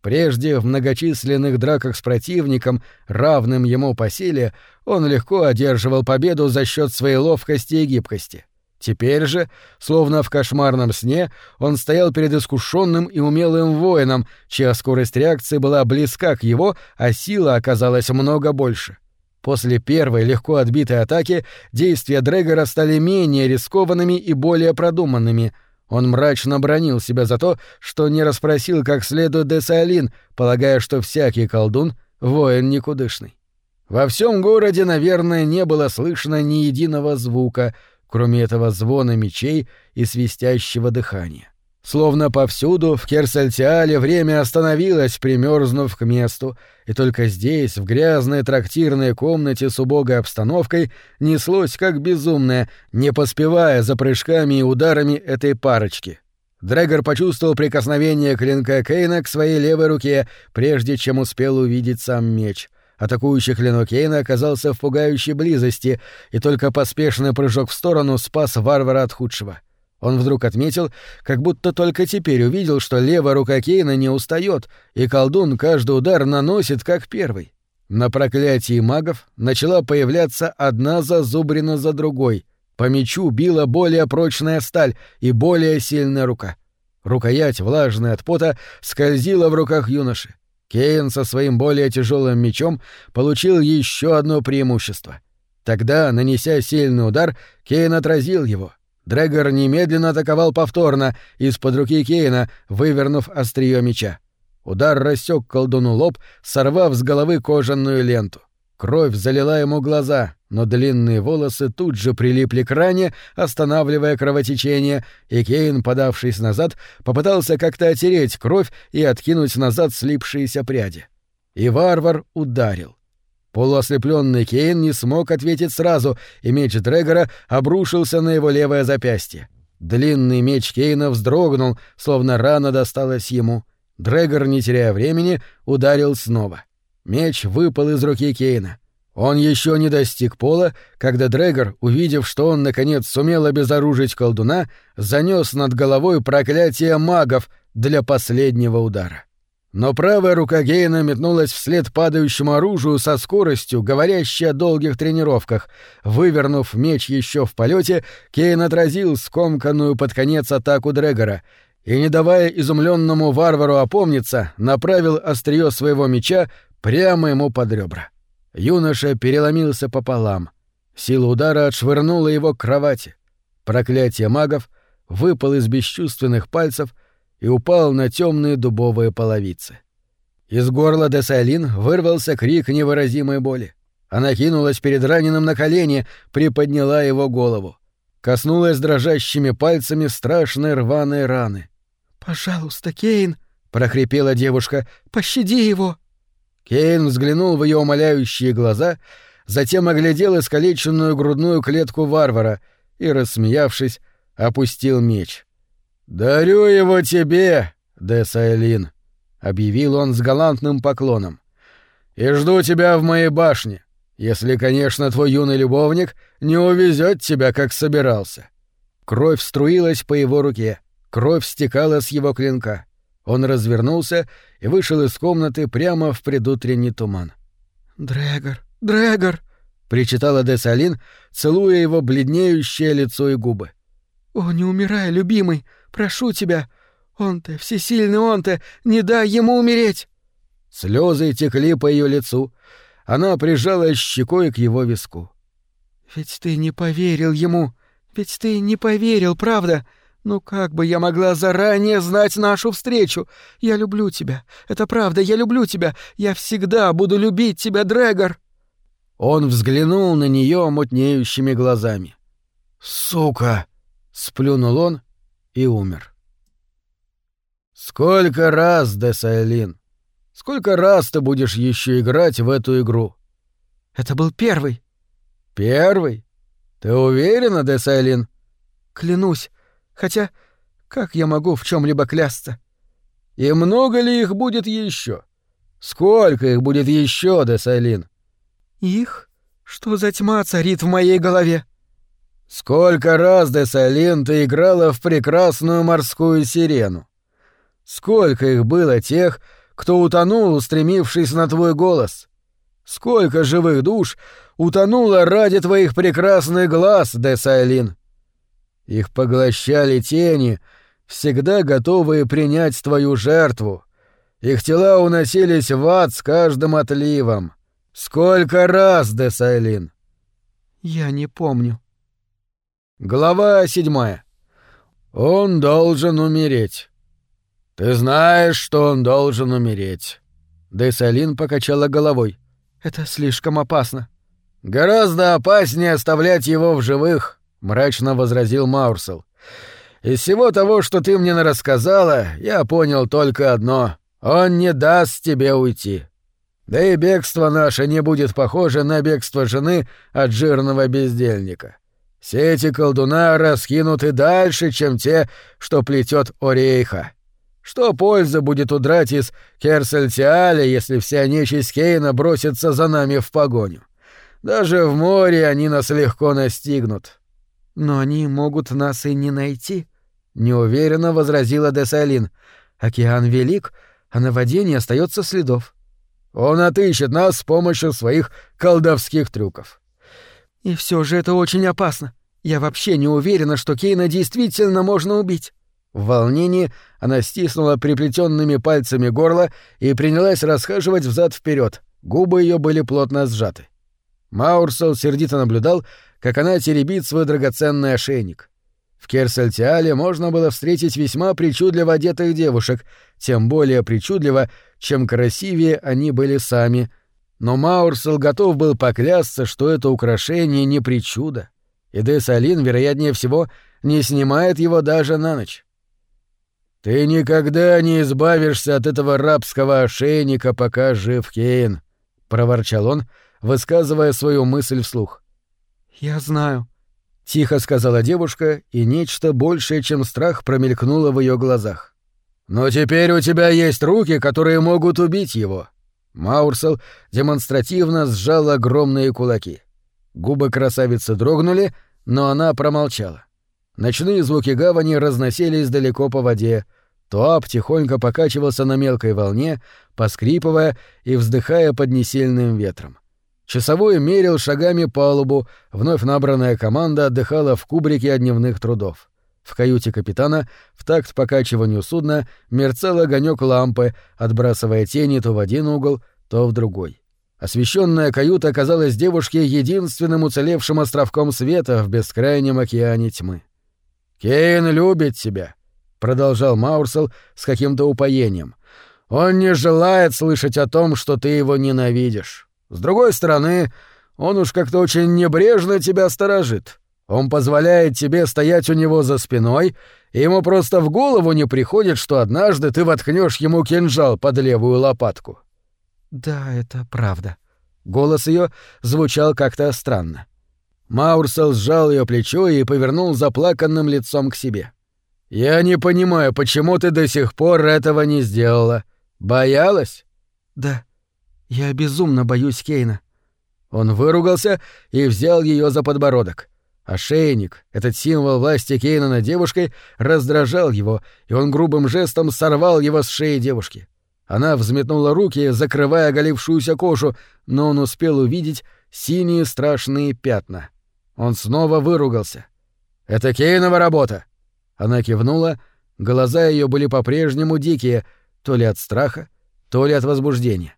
Прежде в многочисленных драках с противником, равным ему по силе, он легко одерживал победу за счет своей ловкости и гибкости. Теперь же, словно в кошмарном сне, он стоял перед искушенным и умелым воином, чья скорость реакции была близка к его, а сила оказалась много больше. После первой легко отбитой атаки действия Дрэгора стали менее рискованными и более продуманными. Он мрачно бронил себя за то, что не расспросил как следует Десалин, полагая, что всякий колдун — воин никудышный. Во всем городе, наверное, не было слышно ни единого звука, кроме этого звона мечей и свистящего дыхания. Словно повсюду в Керсальтиале время остановилось, примерзнув к месту, и только здесь, в грязной трактирной комнате с убогой обстановкой, неслось как безумное, не поспевая за прыжками и ударами этой парочки. Дрэгор почувствовал прикосновение клинка Кейна к своей левой руке, прежде чем успел увидеть сам меч. Атакующий клинок Кейна оказался в пугающей близости, и только поспешный прыжок в сторону спас варвара от худшего — он вдруг отметил, как будто только теперь увидел, что левая рука Кейна не устает, и колдун каждый удар наносит как первый. На проклятии магов начала появляться одна зазубрина за другой. По мечу била более прочная сталь и более сильная рука. Рукоять, влажная от пота, скользила в руках юноши. Кейн со своим более тяжелым мечом получил еще одно преимущество. Тогда, нанеся сильный удар, Кейн отразил его — Дрэгор немедленно атаковал повторно, из-под руки Кейна, вывернув острие меча. Удар рассек колдуну лоб, сорвав с головы кожаную ленту. Кровь залила ему глаза, но длинные волосы тут же прилипли к ране, останавливая кровотечение, и Кейн, подавшись назад, попытался как-то отереть кровь и откинуть назад слипшиеся пряди. И варвар ударил. Полуослепленный Кейн не смог ответить сразу, и меч Дрегора обрушился на его левое запястье. Длинный меч Кейна вздрогнул, словно рана досталась ему. Дрегор, не теряя времени, ударил снова. Меч выпал из руки Кейна. Он еще не достиг пола, когда Дрегор, увидев, что он наконец сумел обезоружить колдуна, занес над головой проклятие магов для последнего удара. Но правая рука Гейна метнулась вслед падающему оружию со скоростью, говорящей о долгих тренировках. Вывернув меч еще в полете, Кейн отразил скомканную под конец атаку Дрегора и, не давая изумленному варвару опомниться, направил острие своего меча прямо ему под ребра. Юноша переломился пополам. Сила удара отшвырнула его к кровати. Проклятие магов выпал из бесчувственных пальцев — и упал на темные дубовые половицы. Из горла Десалин вырвался крик невыразимой боли. Она кинулась перед раненым на колени, приподняла его голову. Коснулась дрожащими пальцами страшной рваной раны. «Пожалуйста, Кейн!» — прохрипела девушка. «Пощади его!» Кейн взглянул в ее умоляющие глаза, затем оглядел искалеченную грудную клетку варвара и, рассмеявшись, опустил меч. «Дарю его тебе, Десайлин», — объявил он с галантным поклоном. «И жду тебя в моей башне, если, конечно, твой юный любовник не увезет тебя, как собирался». Кровь струилась по его руке, кровь стекала с его клинка. Он развернулся и вышел из комнаты прямо в предутренний туман. «Дрэгор, Дрэгор!» — причитала Десалин, целуя его бледнеющее лицо и губы. «О, не умирай, любимый! Прошу тебя! Он-то, всесильный он-то, не дай ему умереть!» Слезы текли по ее лицу. Она прижалась щекой к его виску. «Ведь ты не поверил ему! Ведь ты не поверил, правда? Ну как бы я могла заранее знать нашу встречу? Я люблю тебя. Это правда, я люблю тебя. Я всегда буду любить тебя, Дрэгор!» Он взглянул на нее мутнеющими глазами. «Сука!» — сплюнул он и умер. «Сколько раз, Десайлин? Сколько раз ты будешь еще играть в эту игру?» «Это был первый». «Первый? Ты уверена, Десайлин?» «Клянусь. Хотя, Как я могу в чем либо клясться? И много ли их будет еще? Сколько их будет еще, Десалин? Их? Что за тьма царит в моей голове? Сколько раз, Десалин, ты играла в прекрасную морскую сирену? Сколько их было тех, кто утонул, устремившись на твой голос? Сколько живых душ утонуло ради твоих прекрасных глаз, Десайлин? Их поглощали тени, всегда готовые принять твою жертву. Их тела уносились в ад с каждым отливом. Сколько раз, Десайлин? Я не помню. Глава седьмая. Он должен умереть. Ты знаешь, что он должен умереть. Десалин покачала головой. Это слишком опасно. Гораздо опаснее оставлять его в живых, мрачно возразил Маурсел. Из всего того, что ты мне рассказала, я понял только одно: он не даст тебе уйти. Да и бегство наше не будет похоже на бегство жены от жирного бездельника. Все эти колдуна раскинуты дальше, чем те, что плетет Орейха. Что польза будет удрать из Керсельтиаля, если вся нечисть Кейна бросится за нами в погоню? Даже в море они нас легко настигнут. Но они могут нас и не найти, неуверенно возразила Десалин. Океан велик, а на воде не остается следов. Он отыщет нас с помощью своих колдовских трюков. И все же это очень опасно. Я вообще не уверена, что Кейна действительно можно убить. В волнении она стиснула приплетенными пальцами горло и принялась расхаживать взад вперед. Губы ее были плотно сжаты. Маурсел сердито наблюдал, как она теребит свой драгоценный ошейник. В Керсальтиале можно было встретить весьма причудливо одетых девушек, тем более причудливо, чем красивее они были сами. Но Маурсел готов был поклясться, что это украшение не причуда, и Десалин, вероятнее всего, не снимает его даже на ночь. «Ты никогда не избавишься от этого рабского ошейника, пока жив Кейн», — проворчал он, высказывая свою мысль вслух. «Я знаю», — тихо сказала девушка, и нечто большее, чем страх, промелькнуло в ее глазах. «Но теперь у тебя есть руки, которые могут убить его». Маурсел демонстративно сжал огромные кулаки. Губы красавицы дрогнули, но она промолчала. Ночные звуки гавани разносились далеко по воде. Туап тихонько покачивался на мелкой волне, поскрипывая и вздыхая под несильным ветром. Часовой мерил шагами палубу, вновь набранная команда отдыхала в кубрике от дневных трудов. В каюте капитана, в такт покачиванию судна, мерцал огонек лампы, отбрасывая тени то в один угол, то в другой. Освещенная каюта оказалась девушке единственным уцелевшим островком света в бескрайнем океане тьмы. «Кейн любит тебя», — продолжал Маурсел с каким-то упоением. «Он не желает слышать о том, что ты его ненавидишь. С другой стороны, он уж как-то очень небрежно тебя сторожит. Он позволяет тебе стоять у него за спиной, и ему просто в голову не приходит, что однажды ты воткнешь ему кинжал под левую лопатку». «Да, это правда». Голос ее звучал как-то странно. Маурсел сжал ее плечо и повернул заплаканным лицом к себе. «Я не понимаю, почему ты до сих пор этого не сделала? Боялась?» «Да. Я безумно боюсь Кейна». Он выругался и взял ее за подбородок. Ошейник, этот символ власти Кейна над девушкой, раздражал его, и он грубым жестом сорвал его с шеи девушки. Она взметнула руки, закрывая оголившуюся кожу, но он успел увидеть синие страшные пятна. Он снова выругался. «Это Кейнова работа!» Она кивнула, глаза ее были по-прежнему дикие, то ли от страха, то ли от возбуждения.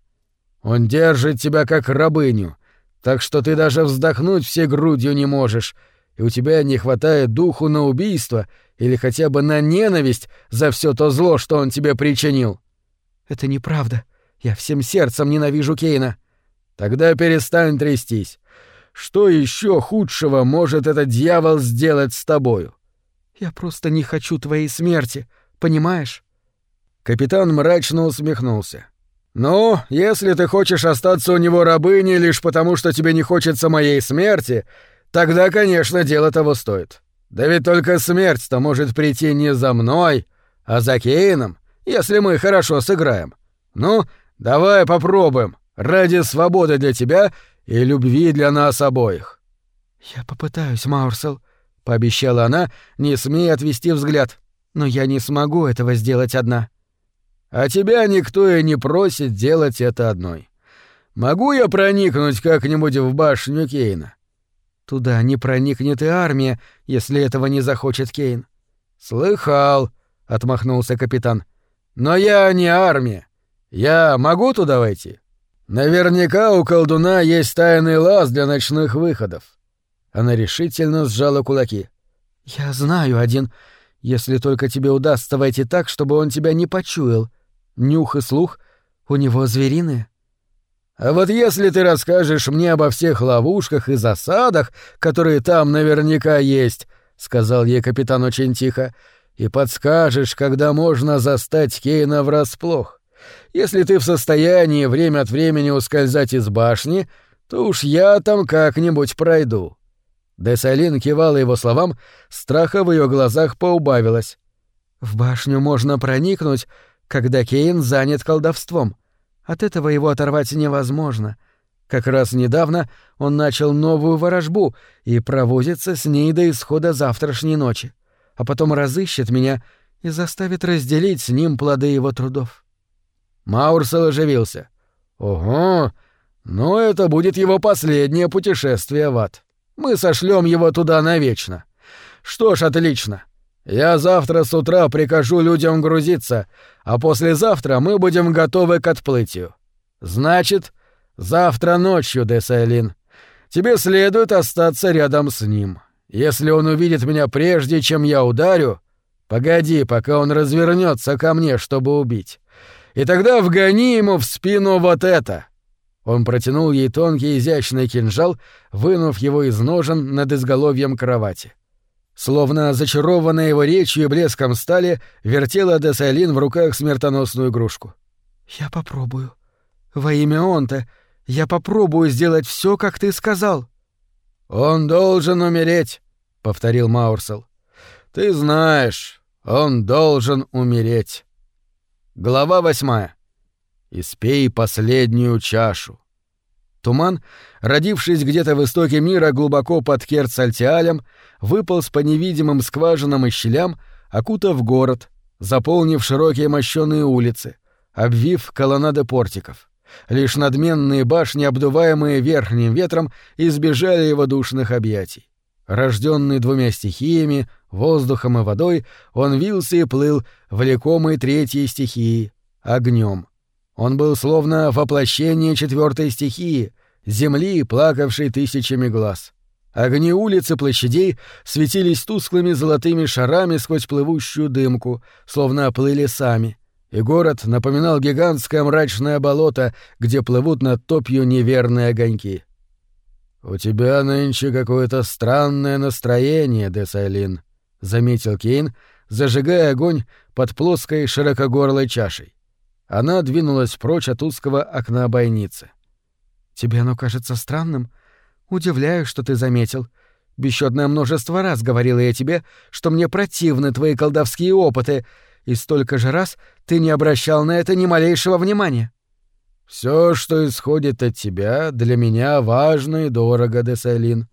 «Он держит тебя как рабыню, так что ты даже вздохнуть всей грудью не можешь, и у тебя не хватает духу на убийство или хотя бы на ненависть за все то зло, что он тебе причинил». «Это неправда. Я всем сердцем ненавижу Кейна». «Тогда перестань трястись. Что еще худшего может этот дьявол сделать с тобою? Я просто не хочу твоей смерти, понимаешь? Капитан мрачно усмехнулся. Ну, если ты хочешь остаться у него рабыней лишь потому, что тебе не хочется моей смерти, тогда, конечно, дело того стоит. Да ведь только смерть-то может прийти не за мной, а за Кейном, если мы хорошо сыграем. Ну, давай попробуем, ради свободы для тебя и любви для нас обоих». «Я попытаюсь, Маурсел», — пообещала она, не смея отвести взгляд. «Но я не смогу этого сделать одна». «А тебя никто и не просит делать это одной. Могу я проникнуть как-нибудь в башню Кейна?» Туда не проникнет и армия, если этого не захочет Кейн. Слыхал, отмахнулся капитан. Но я не армия. Я могу туда войти? Наверняка у колдуна есть тайный лаз для ночных выходов. Она решительно сжала кулаки. Я знаю один, если только тебе удастся войти так, чтобы он тебя не почуял. Нюх и слух у него звериные. А вот если ты расскажешь мне обо всех ловушках и засадах, которые там наверняка есть, сказал ей капитан очень тихо, и подскажешь, когда можно застать Кейна врасплох. Если ты в состоянии время от времени ускользать из башни, то уж я там как-нибудь пройду. Десалин кивала его словам, страха в ее глазах поубавилось. В башню можно проникнуть, когда Кейн занят колдовством. От этого его оторвать невозможно. Как раз недавно он начал новую ворожбу и провозится с ней до исхода завтрашней ночи, а потом разыщет меня и заставит разделить с ним плоды его трудов. Маурсел оживился. «Ого! Ну, это будет его последнее путешествие в ад. Мы сошлем его туда навечно. Что ж, отлично. Я завтра с утра прикажу людям грузиться, а послезавтра мы будем готовы к отплытию. Значит, завтра ночью, Десайлин. Тебе следует остаться рядом с ним. Если он увидит меня прежде, чем я ударю, погоди, пока он развернется ко мне, чтобы убить. И тогда вгони ему в спину вот это. Он протянул ей тонкий изящный кинжал, вынув его из ножен над изголовьем кровати. Словно зачарованная его речью и блеском стали, вертела Десайлин в руках смертоносную игрушку. «Я попробую. Во имя он-то. Я попробую сделать все, как ты сказал». «Он должен умереть», — повторил Маурсел. «Ты знаешь, он должен умереть». Глава восьмая. «Испей последнюю чашу». Туман, родившись где-то в истоке мира глубоко под Керцальтиалем, выполз по невидимым скважинам и щелям, окутав город, заполнив широкие мощёные улицы, обвив колоннады портиков. Лишь надменные башни, обдуваемые верхним ветром, избежали его душных объятий. Рожденный двумя стихиями, воздухом и водой, он вился и плыл, влекомый третьей стихией — огнем. Он был словно воплощение четвертой стихии, земли, плакавшей тысячами глаз. Огни улиц и площадей светились тусклыми золотыми шарами сквозь плывущую дымку, словно оплыли сами, и город напоминал гигантское мрачное болото, где плывут над топью неверные огоньки. «У тебя нынче какое-то странное настроение, Десайлин», — заметил Кейн, зажигая огонь под плоской широкогорлой чашей. Она двинулась прочь от узкого окна бойницы. «Тебе оно кажется странным? Удивляюсь, что ты заметил. Бесчетное множество раз говорила я тебе, что мне противны твои колдовские опыты, и столько же раз ты не обращал на это ни малейшего внимания». Все, что исходит от тебя, для меня важно и дорого, Десалин.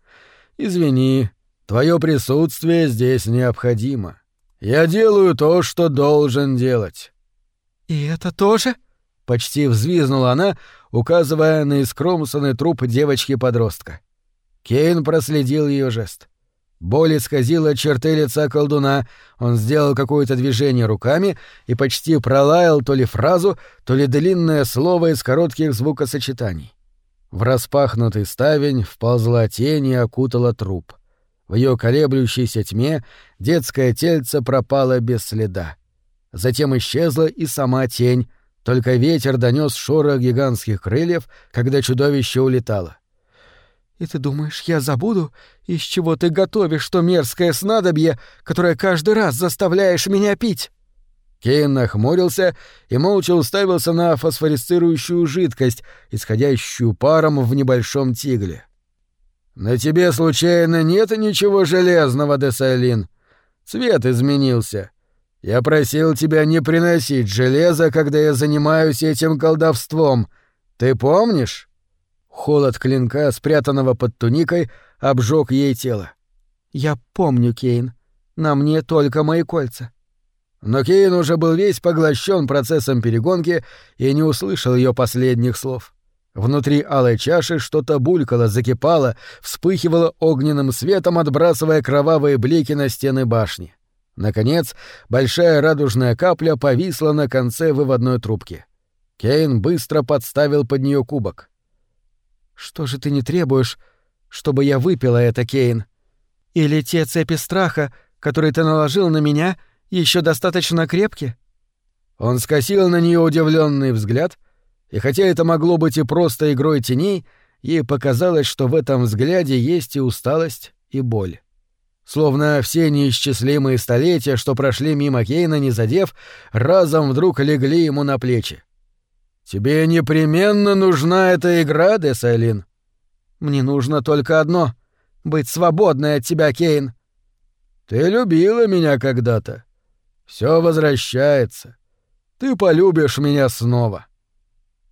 Извини, твое присутствие здесь необходимо. Я делаю то, что должен делать. «И это тоже?» — почти взвизнула она, указывая на искромсанный труп девочки-подростка. Кейн проследил ее жест. Боль исказила черты лица колдуна, он сделал какое-то движение руками и почти пролаял то ли фразу, то ли длинное слово из коротких звукосочетаний. В распахнутый ставень вползла тень и окутала труп. В ее колеблющейся тьме детское тельце пропало без следа. Затем исчезла и сама тень, только ветер донес шорох гигантских крыльев, когда чудовище улетало. «И ты думаешь, я забуду, из чего ты готовишь то мерзкое снадобье, которое каждый раз заставляешь меня пить?» Кейн нахмурился и молча уставился на фосфорисцирующую жидкость, исходящую паром в небольшом тигле. «На тебе, случайно, нет ничего железного, Десайлин? Цвет изменился. Я просил тебя не приносить железо, когда я занимаюсь этим колдовством. Ты помнишь?» Холод клинка, спрятанного под туникой, обжег ей тело. «Я помню, Кейн. На мне только мои кольца». Но Кейн уже был весь поглощен процессом перегонки и не услышал ее последних слов. Внутри алой чаши что-то булькало, закипало, вспыхивало огненным светом, отбрасывая кровавые блики на стены башни. Наконец, большая радужная капля повисла на конце выводной трубки. Кейн быстро подставил под нее кубок. «Что же ты не требуешь, чтобы я выпила это, Кейн? Или те цепи страха, которые ты наложил на меня, еще достаточно крепки?» Он скосил на нее удивленный взгляд — и хотя это могло быть и просто игрой теней, ей показалось, что в этом взгляде есть и усталость, и боль. Словно все неисчислимые столетия, что прошли мимо Кейна, не задев, разом вдруг легли ему на плечи. «Тебе непременно нужна эта игра, Десайлин?» «Мне нужно только одно — быть свободной от тебя, Кейн». «Ты любила меня когда-то. Все возвращается. Ты полюбишь меня снова».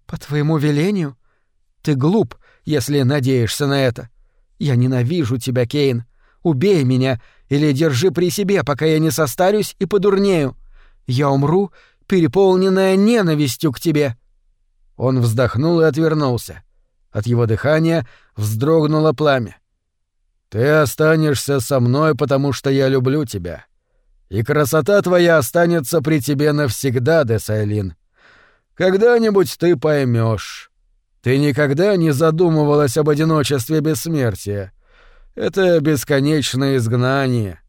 «По твоему велению? Ты глуп, если надеешься на это. Я ненавижу тебя, Кейн. Убей меня или держи при себе, пока я не состарюсь и подурнею. Я умру, переполненная ненавистью к тебе». Он вздохнул и отвернулся. От его дыхания вздрогнуло пламя. «Ты останешься со мной, потому что я люблю тебя. И красота твоя останется при тебе навсегда, Десайлин. Когда-нибудь ты поймешь. Ты никогда не задумывалась об одиночестве бессмертия. Это бесконечное изгнание.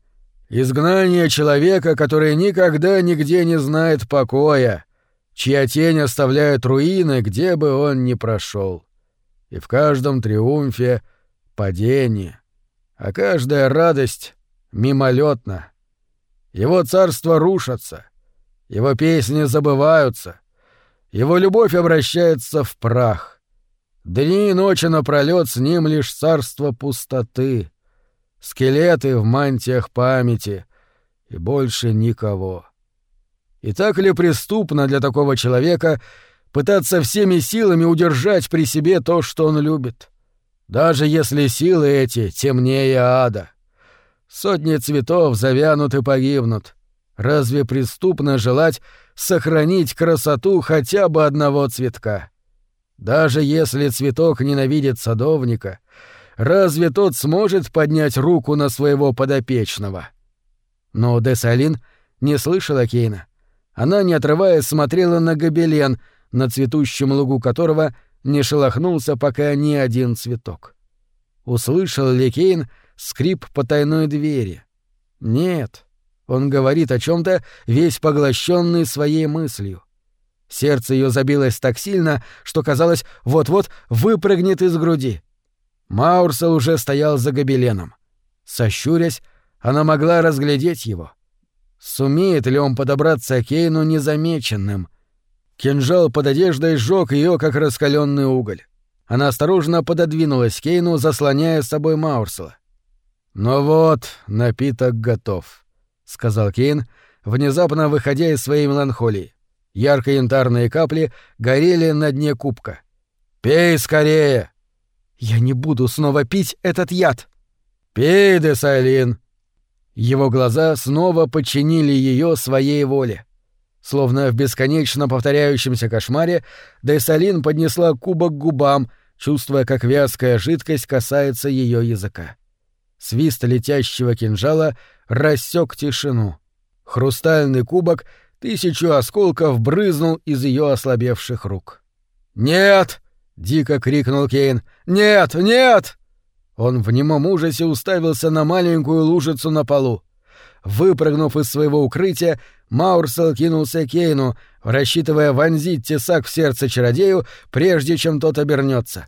Изгнание человека, который никогда нигде не знает покоя, чья тень оставляет руины, где бы он ни прошел. И в каждом триумфе — падение, а каждая радость — мимолетна. Его царство рушатся, его песни забываются, его любовь обращается в прах. Дни и ночи напролёт с ним лишь царство пустоты, скелеты в мантиях памяти и больше никого. И так ли преступно для такого человека пытаться всеми силами удержать при себе то, что он любит? Даже если силы эти темнее ада. Сотни цветов завянут и погибнут. Разве преступно желать сохранить красоту хотя бы одного цветка. Даже если цветок ненавидит садовника, разве тот сможет поднять руку на своего подопечного? Но Десалин не слышала Кейна. Она, не отрываясь, смотрела на гобелен, на цветущем лугу которого не шелохнулся пока ни один цветок. Услышал ли Кейн скрип потайной двери? Нет. Он говорит о чем то весь поглощенный своей мыслью. Сердце ее забилось так сильно, что казалось, вот-вот выпрыгнет из груди. Маурсел уже стоял за гобеленом. Сощурясь, она могла разглядеть его. Сумеет ли он подобраться к Кейну незамеченным? Кинжал под одеждой сжег ее, как раскаленный уголь. Она осторожно пододвинулась к Кейну, заслоняя с собой Маурсела. «Ну вот, напиток готов сказал Кейн, внезапно выходя из своей меланхолии. Ярко-янтарные капли горели на дне кубка. «Пей скорее!» «Я не буду снова пить этот яд!» «Пей, Десайлин!» Его глаза снова подчинили ее своей воле. Словно в бесконечно повторяющемся кошмаре, Десалин поднесла кубок к губам, чувствуя, как вязкая жидкость касается ее языка. Свист летящего кинжала рассек тишину. Хрустальный кубок тысячу осколков брызнул из ее ослабевших рук. «Нет!» — дико крикнул Кейн. «Нет! Нет!» Он в немом ужасе уставился на маленькую лужицу на полу. Выпрыгнув из своего укрытия, Маурсел кинулся Кейну, рассчитывая вонзить тесак в сердце чародею, прежде чем тот обернется.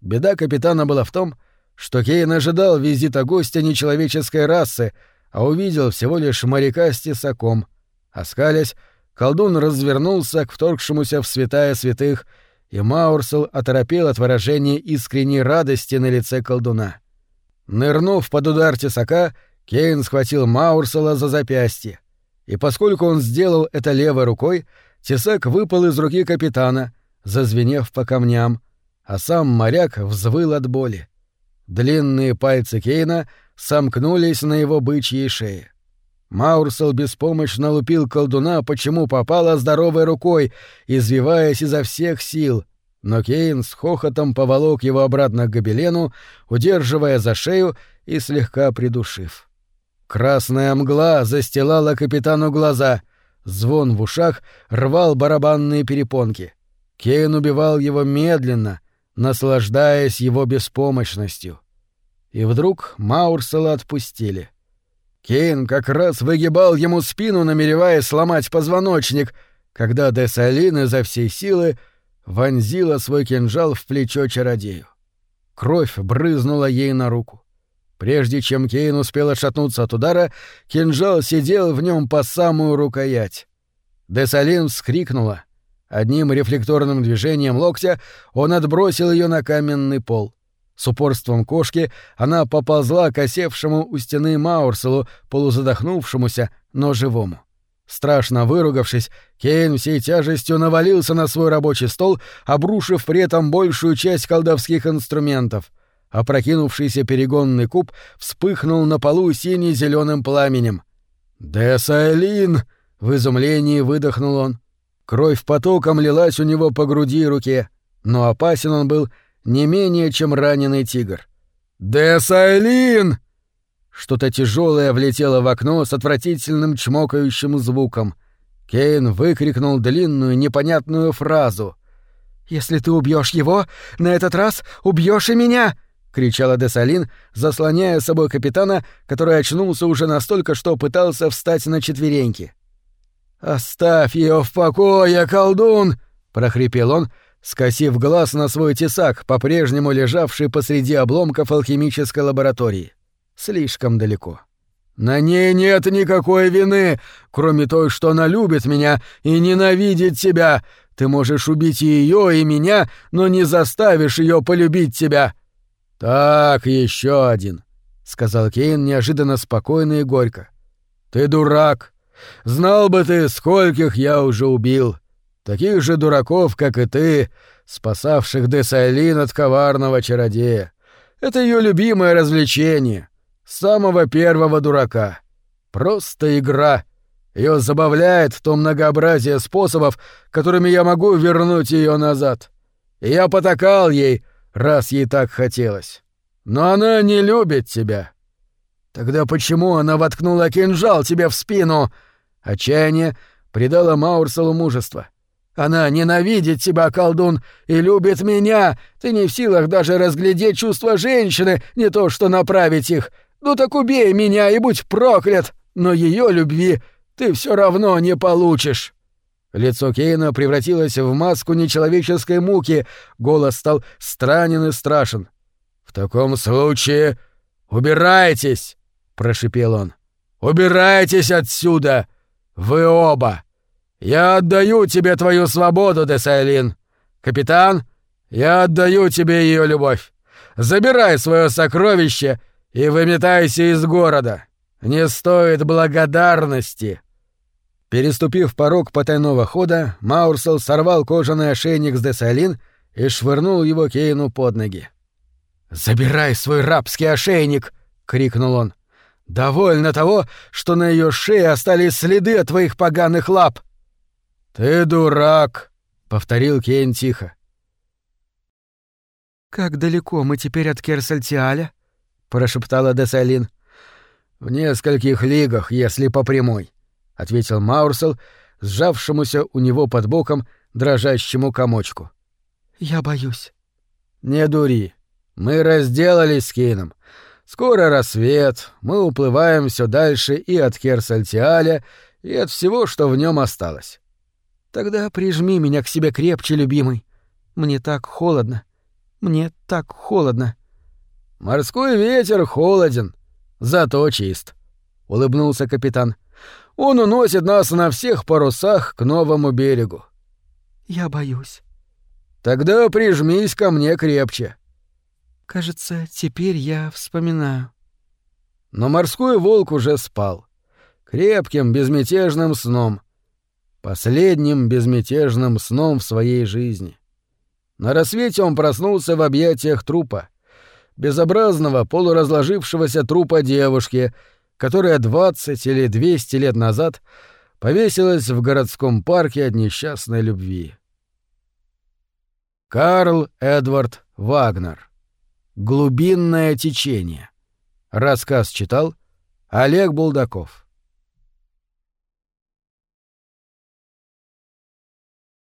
Беда капитана была в том, что Кейн ожидал визита гостя нечеловеческой расы, а увидел всего лишь моряка с тесаком. Оскалясь, колдун развернулся к вторгшемуся в святая святых, и Маурсел оторопел от выражения искренней радости на лице колдуна. Нырнув под удар тесака, Кейн схватил Маурсела за запястье. И поскольку он сделал это левой рукой, тесак выпал из руки капитана, зазвенев по камням, а сам моряк взвыл от боли. Длинные пальцы Кейна сомкнулись на его бычьей шее. Маурсел беспомощно лупил колдуна, почему попало здоровой рукой, извиваясь изо всех сил, но Кейн с хохотом поволок его обратно к гобелену, удерживая за шею и слегка придушив. Красная мгла застилала капитану глаза, звон в ушах рвал барабанные перепонки. Кейн убивал его медленно, наслаждаясь его беспомощностью. И вдруг Маурсела отпустили. Кейн как раз выгибал ему спину, намереваясь сломать позвоночник, когда Десалин изо всей силы вонзила свой кинжал в плечо чародею. Кровь брызнула ей на руку. Прежде чем Кейн успел отшатнуться от удара, кинжал сидел в нем по самую рукоять. Десалин вскрикнула. Одним рефлекторным движением локтя он отбросил ее на каменный пол. С упорством кошки она поползла к осевшему у стены Маурселу, полузадохнувшемуся, но живому. Страшно выругавшись, Кейн всей тяжестью навалился на свой рабочий стол, обрушив при этом большую часть колдовских инструментов. Опрокинувшийся перегонный куб вспыхнул на полу сине-зеленым пламенем. «Десайлин!» — в изумлении выдохнул он. Кровь потоком лилась у него по груди и руке, но опасен он был не менее, чем раненый тигр. «Десайлин!» Что-то тяжелое влетело в окно с отвратительным чмокающим звуком. Кейн выкрикнул длинную непонятную фразу. «Если ты убьешь его, на этот раз убьешь и меня!» — кричала Десалин, заслоняя собой капитана, который очнулся уже настолько, что пытался встать на четвереньки. «Оставь ее в покое, колдун!» — прохрипел он, скосив глаз на свой тесак, по-прежнему лежавший посреди обломков алхимической лаборатории слишком далеко. На ней нет никакой вины, кроме той, что она любит меня и ненавидит тебя. Ты можешь убить ее, и меня, но не заставишь ее полюбить тебя. Так, еще один, сказал Кейн неожиданно спокойно и горько. Ты дурак. Знал бы ты, скольких я уже убил. Таких же дураков, как и ты, спасавших Десайлин от коварного чародея. Это ее любимое развлечение самого первого дурака. Просто игра. Ее забавляет то многообразие способов, которыми я могу вернуть ее назад. И я потакал ей, раз ей так хотелось. Но она не любит тебя. Тогда почему она воткнула кинжал тебе в спину? Отчаяние придало Маурселу мужество. Она ненавидит тебя, колдун, и любит меня. Ты не в силах даже разглядеть чувства женщины, не то что направить их. Ну так убей меня и будь проклят, но ее любви ты все равно не получишь. Лицо Кейна превратилось в маску нечеловеческой муки, голос стал странен и страшен. «В таком случае убирайтесь!» — прошипел он. «Убирайтесь отсюда! Вы оба! Я отдаю тебе твою свободу, Десайлин! Капитан, я отдаю тебе ее любовь! Забирай свое сокровище — и выметайся из города. Не стоит благодарности. Переступив порог потайного хода, Маурсел сорвал кожаный ошейник с Десалин и швырнул его Кейну под ноги. «Забирай свой рабский ошейник!» — крикнул он. «Довольно того, что на ее шее остались следы от твоих поганых лап!» «Ты дурак!» — повторил Кейн тихо. «Как далеко мы теперь от Керсальтиаля?» прошептала Десалин. В нескольких лигах, если по прямой, ответил Маурсел, сжавшемуся у него под боком дрожащему комочку. Я боюсь. Не дури. Мы разделались с Кейном. Скоро рассвет, мы уплываем все дальше и от Керсальтиаля, и от всего, что в нем осталось. Тогда прижми меня к себе крепче, любимый. Мне так холодно. Мне так холодно. Морской ветер холоден, зато чист, улыбнулся капитан. Он уносит нас на всех парусах к новому берегу. Я боюсь. Тогда прижмись ко мне крепче. Кажется, теперь я вспоминаю. Но морской волк уже спал. Крепким, безмятежным сном. Последним безмятежным сном в своей жизни. На рассвете он проснулся в объятиях трупа. Безобразного, полуразложившегося трупа девушки, которая двадцать или двести лет назад повесилась в городском парке от несчастной любви. Карл Эдвард Вагнер. Глубинное течение. Рассказ читал Олег Булдаков.